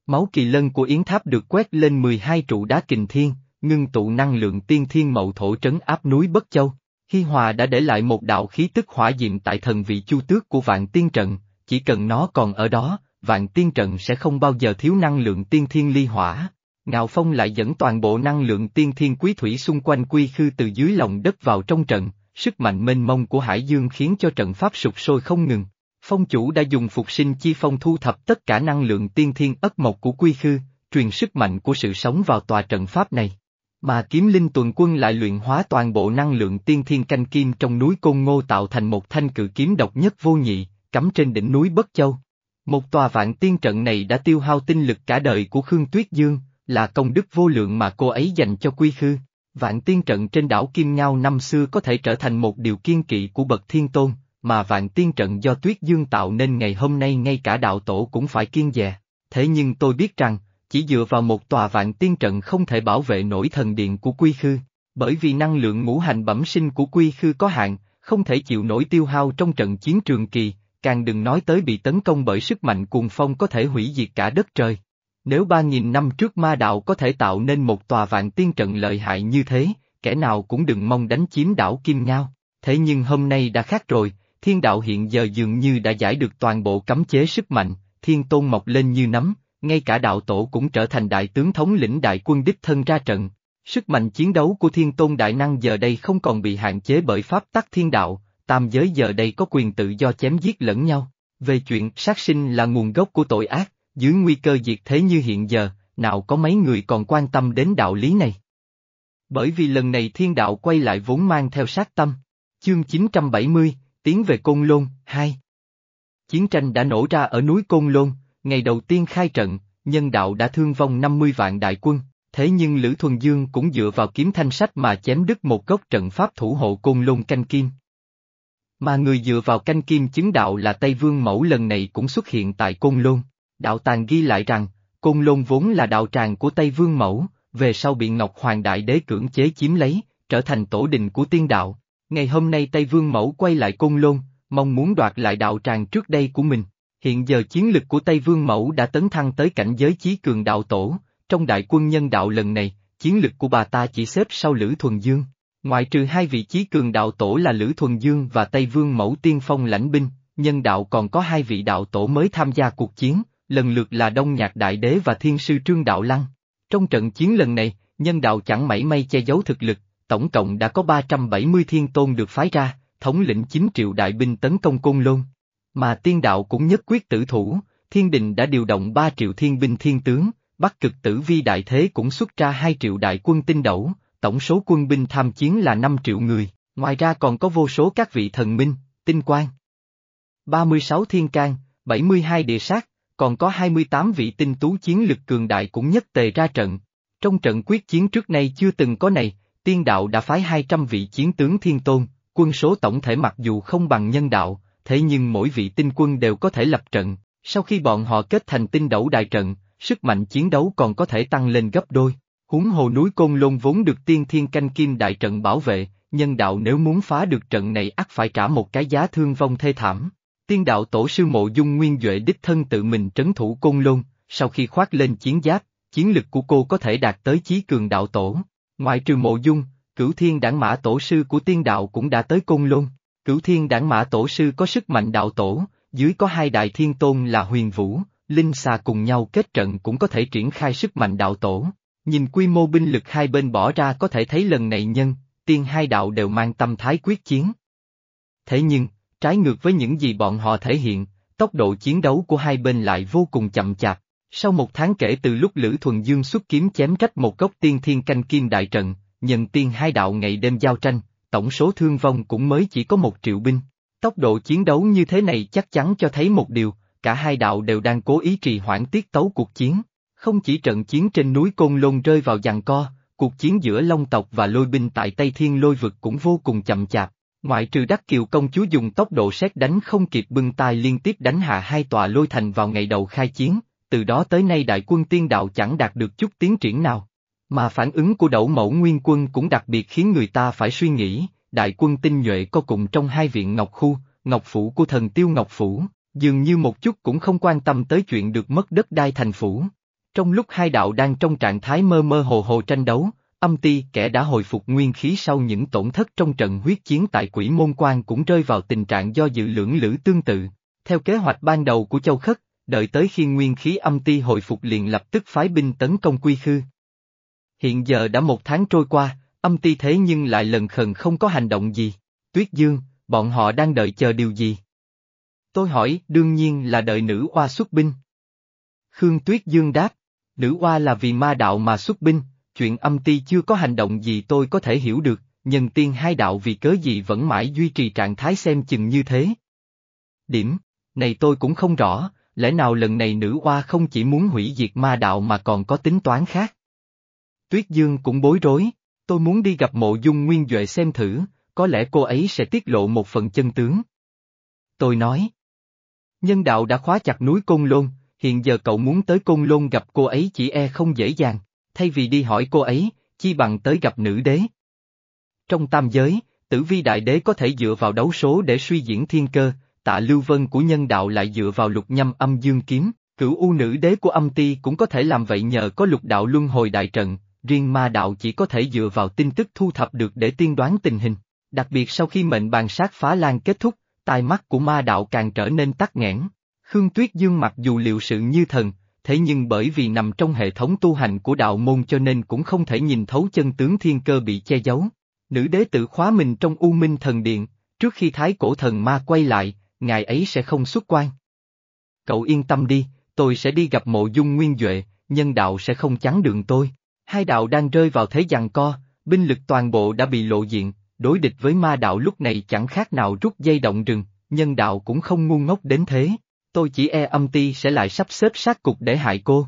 Máu kỳ lân của Yến Tháp được quét lên 12 trụ đá kình thiên, ngưng tụ năng lượng tiên thiên mậu thổ trấn áp núi Bất Châu. Hi Hòa đã để lại một đạo khí tức hỏa diệm tại thần vị chu tước của vạn tiên trận, chỉ cần nó còn ở đó, vạn tiên trận sẽ không bao giờ thiếu năng lượng tiên thiên ly hỏa. Ngạo Phong lại dẫn toàn bộ năng lượng tiên thiên quý thủy xung quanh quy khư từ dưới lòng đất vào trong trận, sức mạnh mênh mông của Hải Dương khiến cho trận pháp sụp sôi không ngừng. Phong chủ đã dùng phục sinh chi phong thu thập tất cả năng lượng tiên thiên ất mộc của quy khư, truyền sức mạnh của sự sống vào tòa trận pháp này. Mà kiếm linh tuần quân lại luyện hóa toàn bộ năng lượng tiên thiên canh kim trong núi Côn Ngô tạo thành một thanh cự kiếm độc nhất vô nhị, cắm trên đỉnh núi Bất Châu. Một tòa vạn tiên trận này đã tiêu hao tinh lực cả đời của Khương Tuyết Dương, là công đức vô lượng mà cô ấy dành cho quy khư. Vạn tiên trận trên đảo Kim Ngao năm xưa có thể trở thành một điều kiên kỵ của bậc thiên tôn, mà vạn tiên trận do Tuyết Dương tạo nên ngày hôm nay ngay cả đạo tổ cũng phải kiên dè. Thế nhưng tôi biết rằng, chỉ dựa vào một tòa vạn tiên trận không thể bảo vệ nổi thần điện của Quy Khư, bởi vì năng lượng ngũ hành bẩm sinh của Quy Khư có hạn, không thể chịu nổi tiêu hao trong trận chiến trường kỳ, càng đừng nói tới bị tấn công bởi sức mạnh cuồng phong có thể hủy diệt cả đất trời. Nếu ba nghìn năm trước ma đạo có thể tạo nên một tòa vạn tiên trận lợi hại như thế, kẻ nào cũng đừng mong đánh chiếm đảo Kim Ngao. Thế nhưng hôm nay đã khác rồi, thiên đạo hiện giờ dường như đã giải được toàn bộ cấm chế sức mạnh, thiên tôn mọc lên như nấm, ngay cả đạo tổ cũng trở thành đại tướng thống lĩnh đại quân đích thân ra trận. Sức mạnh chiến đấu của thiên tôn đại năng giờ đây không còn bị hạn chế bởi pháp tắc thiên đạo, tam giới giờ đây có quyền tự do chém giết lẫn nhau. Về chuyện sát sinh là nguồn gốc của tội ác, dưới nguy cơ diệt thế như hiện giờ, nào có mấy người còn quan tâm đến đạo lý này. Bởi vì lần này thiên đạo quay lại vốn mang theo sát tâm. Chương 970, Tiến về Côn Lôn, 2 Chiến tranh đã nổ ra ở núi Côn Lôn, ngày đầu tiên khai trận, nhân đạo đã thương vong 50 vạn đại quân, thế nhưng Lữ Thuần Dương cũng dựa vào kiếm thanh sách mà chém đứt một gốc trận pháp thủ hộ Côn Lôn canh kim. Mà người dựa vào canh kim chứng đạo là Tây Vương Mẫu lần này cũng xuất hiện tại Côn Lôn. Đạo tàng ghi lại rằng, Côn Lôn vốn là đạo tràng của Tây Vương Mẫu, về sau bị Ngọc Hoàng Đại Đế cưỡng chế chiếm lấy, trở thành tổ đình của tiên đạo. Ngày hôm nay Tây Vương Mẫu quay lại Côn Lôn, mong muốn đoạt lại đạo tràng trước đây của mình. Hiện giờ chiến lực của Tây Vương Mẫu đã tấn thăng tới cảnh giới chí cường đạo tổ, trong đại quân nhân đạo lần này, chiến lực của bà ta chỉ xếp sau Lữ Thuần Dương. Ngoại trừ hai vị trí cường đạo tổ là Lữ Thuần Dương và Tây Vương Mẫu tiên phong lãnh binh, nhân đạo còn có hai vị đạo tổ mới tham gia cuộc chiến, lần lượt là Đông Nhạc Đại Đế và Thiên Sư Trương Đạo Lăng. Trong trận chiến lần này, nhân đạo chẳng mảy may che giấu thực lực, tổng cộng đã có 370 thiên tôn được phái ra, thống lĩnh 9 triệu đại binh tấn công Côn Lôn. Mà tiên đạo cũng nhất quyết tử thủ, thiên đình đã điều động 3 triệu thiên binh thiên tướng, bắc cực tử vi đại thế cũng xuất ra 2 triệu đại quân tinh đẩu, tổng số quân binh tham chiến là 5 triệu người, ngoài ra còn có vô số các vị thần minh, tinh quan. 36 thiên can, 72 địa sát, còn có 28 vị tinh tú chiến lực cường đại cũng nhất tề ra trận. Trong trận quyết chiến trước nay chưa từng có này, tiên đạo đã phái 200 vị chiến tướng thiên tôn, quân số tổng thể mặc dù không bằng nhân đạo, thế nhưng mỗi vị tinh quân đều có thể lập trận, sau khi bọn họ kết thành tinh đấu đại trận, sức mạnh chiến đấu còn có thể tăng lên gấp đôi. Huống hồ núi Côn Lôn vốn được tiên thiên canh kim đại trận bảo vệ, nhân đạo nếu muốn phá được trận này ắt phải trả một cái giá thương vong thê thảm. Tiên đạo tổ sư mộ dung nguyên Duệ đích thân tự mình trấn thủ Côn Lôn, sau khi khoác lên chiến giáp, chiến lực của cô có thể đạt tới chí cường đạo tổ. Ngoại trừ mộ dung, cửu thiên đảng mã tổ sư của tiên đạo cũng đã tới Côn Lôn. Cửu thiên đảng mã tổ sư có sức mạnh đạo tổ, dưới có hai đại thiên tôn là huyền vũ, linh xà cùng nhau kết trận cũng có thể triển khai sức mạnh đạo tổ. Nhìn quy mô binh lực hai bên bỏ ra có thể thấy lần này nhân, tiên hai đạo đều mang tâm thái quyết chiến. Thế nhưng, trái ngược với những gì bọn họ thể hiện, tốc độ chiến đấu của hai bên lại vô cùng chậm chạp. Sau một tháng kể từ lúc Lữ Thuần Dương xuất kiếm chém cách một gốc tiên thiên canh kim đại trận, nhân tiên hai đạo ngày đêm giao tranh, tổng số thương vong cũng mới chỉ có một triệu binh. Tốc độ chiến đấu như thế này chắc chắn cho thấy một điều, cả hai đạo đều đang cố ý trì hoãn tiết tấu cuộc chiến. Không chỉ trận chiến trên núi Côn Lôn rơi vào giằng co, cuộc chiến giữa Long tộc và lôi binh tại Tây Thiên lôi vực cũng vô cùng chậm chạp. Ngoại trừ Đắc Kiều công chúa dùng tốc độ xét đánh không kịp bưng tay liên tiếp đánh hạ hai tòa lôi thành vào ngày đầu khai chiến, từ đó tới nay đại quân tiên đạo chẳng đạt được chút tiến triển nào. Mà phản ứng của đậu mẫu nguyên quân cũng đặc biệt khiến người ta phải suy nghĩ, đại quân tinh nhuệ có cùng trong hai viện Ngọc Khu, Ngọc Phủ của thần Tiêu Ngọc Phủ, dường như một chút cũng không quan tâm tới chuyện được mất đất đai thành phủ. Trong lúc hai đạo đang trong trạng thái mơ mơ hồ hồ tranh đấu, âm ti kẻ đã hồi phục nguyên khí sau những tổn thất trong trận huyết chiến tại quỷ môn quan cũng rơi vào tình trạng do dự lưỡng lữ tương tự. Theo kế hoạch ban đầu của Châu Khất, đợi tới khi nguyên khí âm ti hồi phục liền lập tức phái binh tấn công quy khư. Hiện giờ đã một tháng trôi qua, âm ti thế nhưng lại lần khần không có hành động gì. Tuyết Dương, bọn họ đang đợi chờ điều gì? Tôi hỏi, đương nhiên là đợi nữ oa xuất binh. Khương Tuyết Dương đáp, nữ oa là vì ma đạo mà xuất binh, chuyện âm ti chưa có hành động gì tôi có thể hiểu được, nhân tiên hai đạo vì cớ gì vẫn mãi duy trì trạng thái xem chừng như thế. Điểm, này tôi cũng không rõ, lẽ nào lần này nữ oa không chỉ muốn hủy diệt ma đạo mà còn có tính toán khác. Tuyết Dương cũng bối rối, tôi muốn đi gặp mộ dung nguyên Duệ xem thử, có lẽ cô ấy sẽ tiết lộ một phần chân tướng. Tôi nói. Nhân đạo đã khóa chặt núi Côn Lôn, hiện giờ cậu muốn tới Côn Lôn gặp cô ấy chỉ e không dễ dàng, thay vì đi hỏi cô ấy, chi bằng tới gặp nữ đế. Trong tam giới, tử vi đại đế có thể dựa vào đấu số để suy diễn thiên cơ, tạ lưu vân của nhân đạo lại dựa vào lục nhâm âm dương kiếm, cửu u nữ đế của âm ti cũng có thể làm vậy nhờ có lục đạo luân hồi đại trận, riêng ma đạo chỉ có thể dựa vào tin tức thu thập được để tiên đoán tình hình. Đặc biệt sau khi mệnh bàn sát phá lan kết thúc, tai mắt của ma đạo càng trở nên tắc nghẽn. Khương Tuyết Dương mặc dù liệu sự như thần, thế nhưng bởi vì nằm trong hệ thống tu hành của đạo môn cho nên cũng không thể nhìn thấu chân tướng thiên cơ bị che giấu. Nữ đế tự khóa mình trong U Minh Thần Điện, trước khi thái cổ thần ma quay lại, ngài ấy sẽ không xuất quan. Cậu yên tâm đi, tôi sẽ đi gặp mộ dung nguyên Duệ, nhân đạo sẽ không chắn đường tôi. Hai đạo đang rơi vào thế giằng co, binh lực toàn bộ đã bị lộ diện, đối địch với ma đạo lúc này chẳng khác nào rút dây động rừng, nhân đạo cũng không ngu ngốc đến thế, tôi chỉ e âm ti sẽ lại sắp xếp sát cục để hại cô.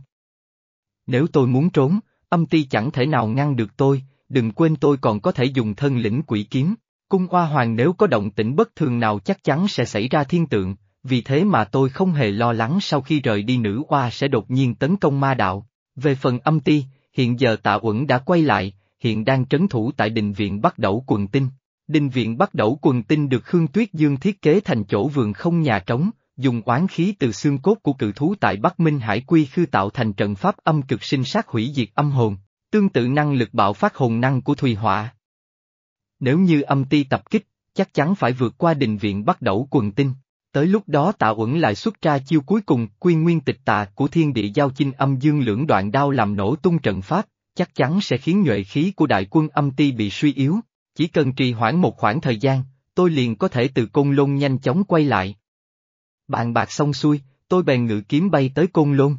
Nếu tôi muốn trốn, âm ti chẳng thể nào ngăn được tôi, đừng quên tôi còn có thể dùng thân lĩnh quỷ kiếm. Cung Hoa Hoàng nếu có động tĩnh bất thường nào chắc chắn sẽ xảy ra thiên tượng, vì thế mà tôi không hề lo lắng sau khi rời đi nữ hoa sẽ đột nhiên tấn công ma đạo. Về phần âm ti, hiện giờ tạ uẩn đã quay lại, hiện đang trấn thủ tại đình viện bắt đẩu quần tinh. Đình viện bắt đẩu quần tinh được Khương Tuyết Dương thiết kế thành chỗ vườn không nhà trống, dùng oán khí từ xương cốt của cự thú tại Bắc Minh Hải Quy khư tạo thành trận pháp âm cực sinh sát hủy diệt âm hồn, tương tự năng lực bạo phát hồn năng của Thùy Họa. Nếu như âm ti tập kích, chắc chắn phải vượt qua đình viện bắt đẩu quần tinh. Tới lúc đó tạ uẩn lại xuất ra chiêu cuối cùng, quy nguyên tịch tà của thiên địa giao chinh âm dương lưỡng đoạn đao làm nổ tung trận pháp, chắc chắn sẽ khiến nhuệ khí của đại quân âm ti bị suy yếu. Chỉ cần trì hoãn một khoảng thời gian, tôi liền có thể từ côn lôn nhanh chóng quay lại. Bạn bạc xong xuôi, tôi bèn ngự kiếm bay tới côn lôn.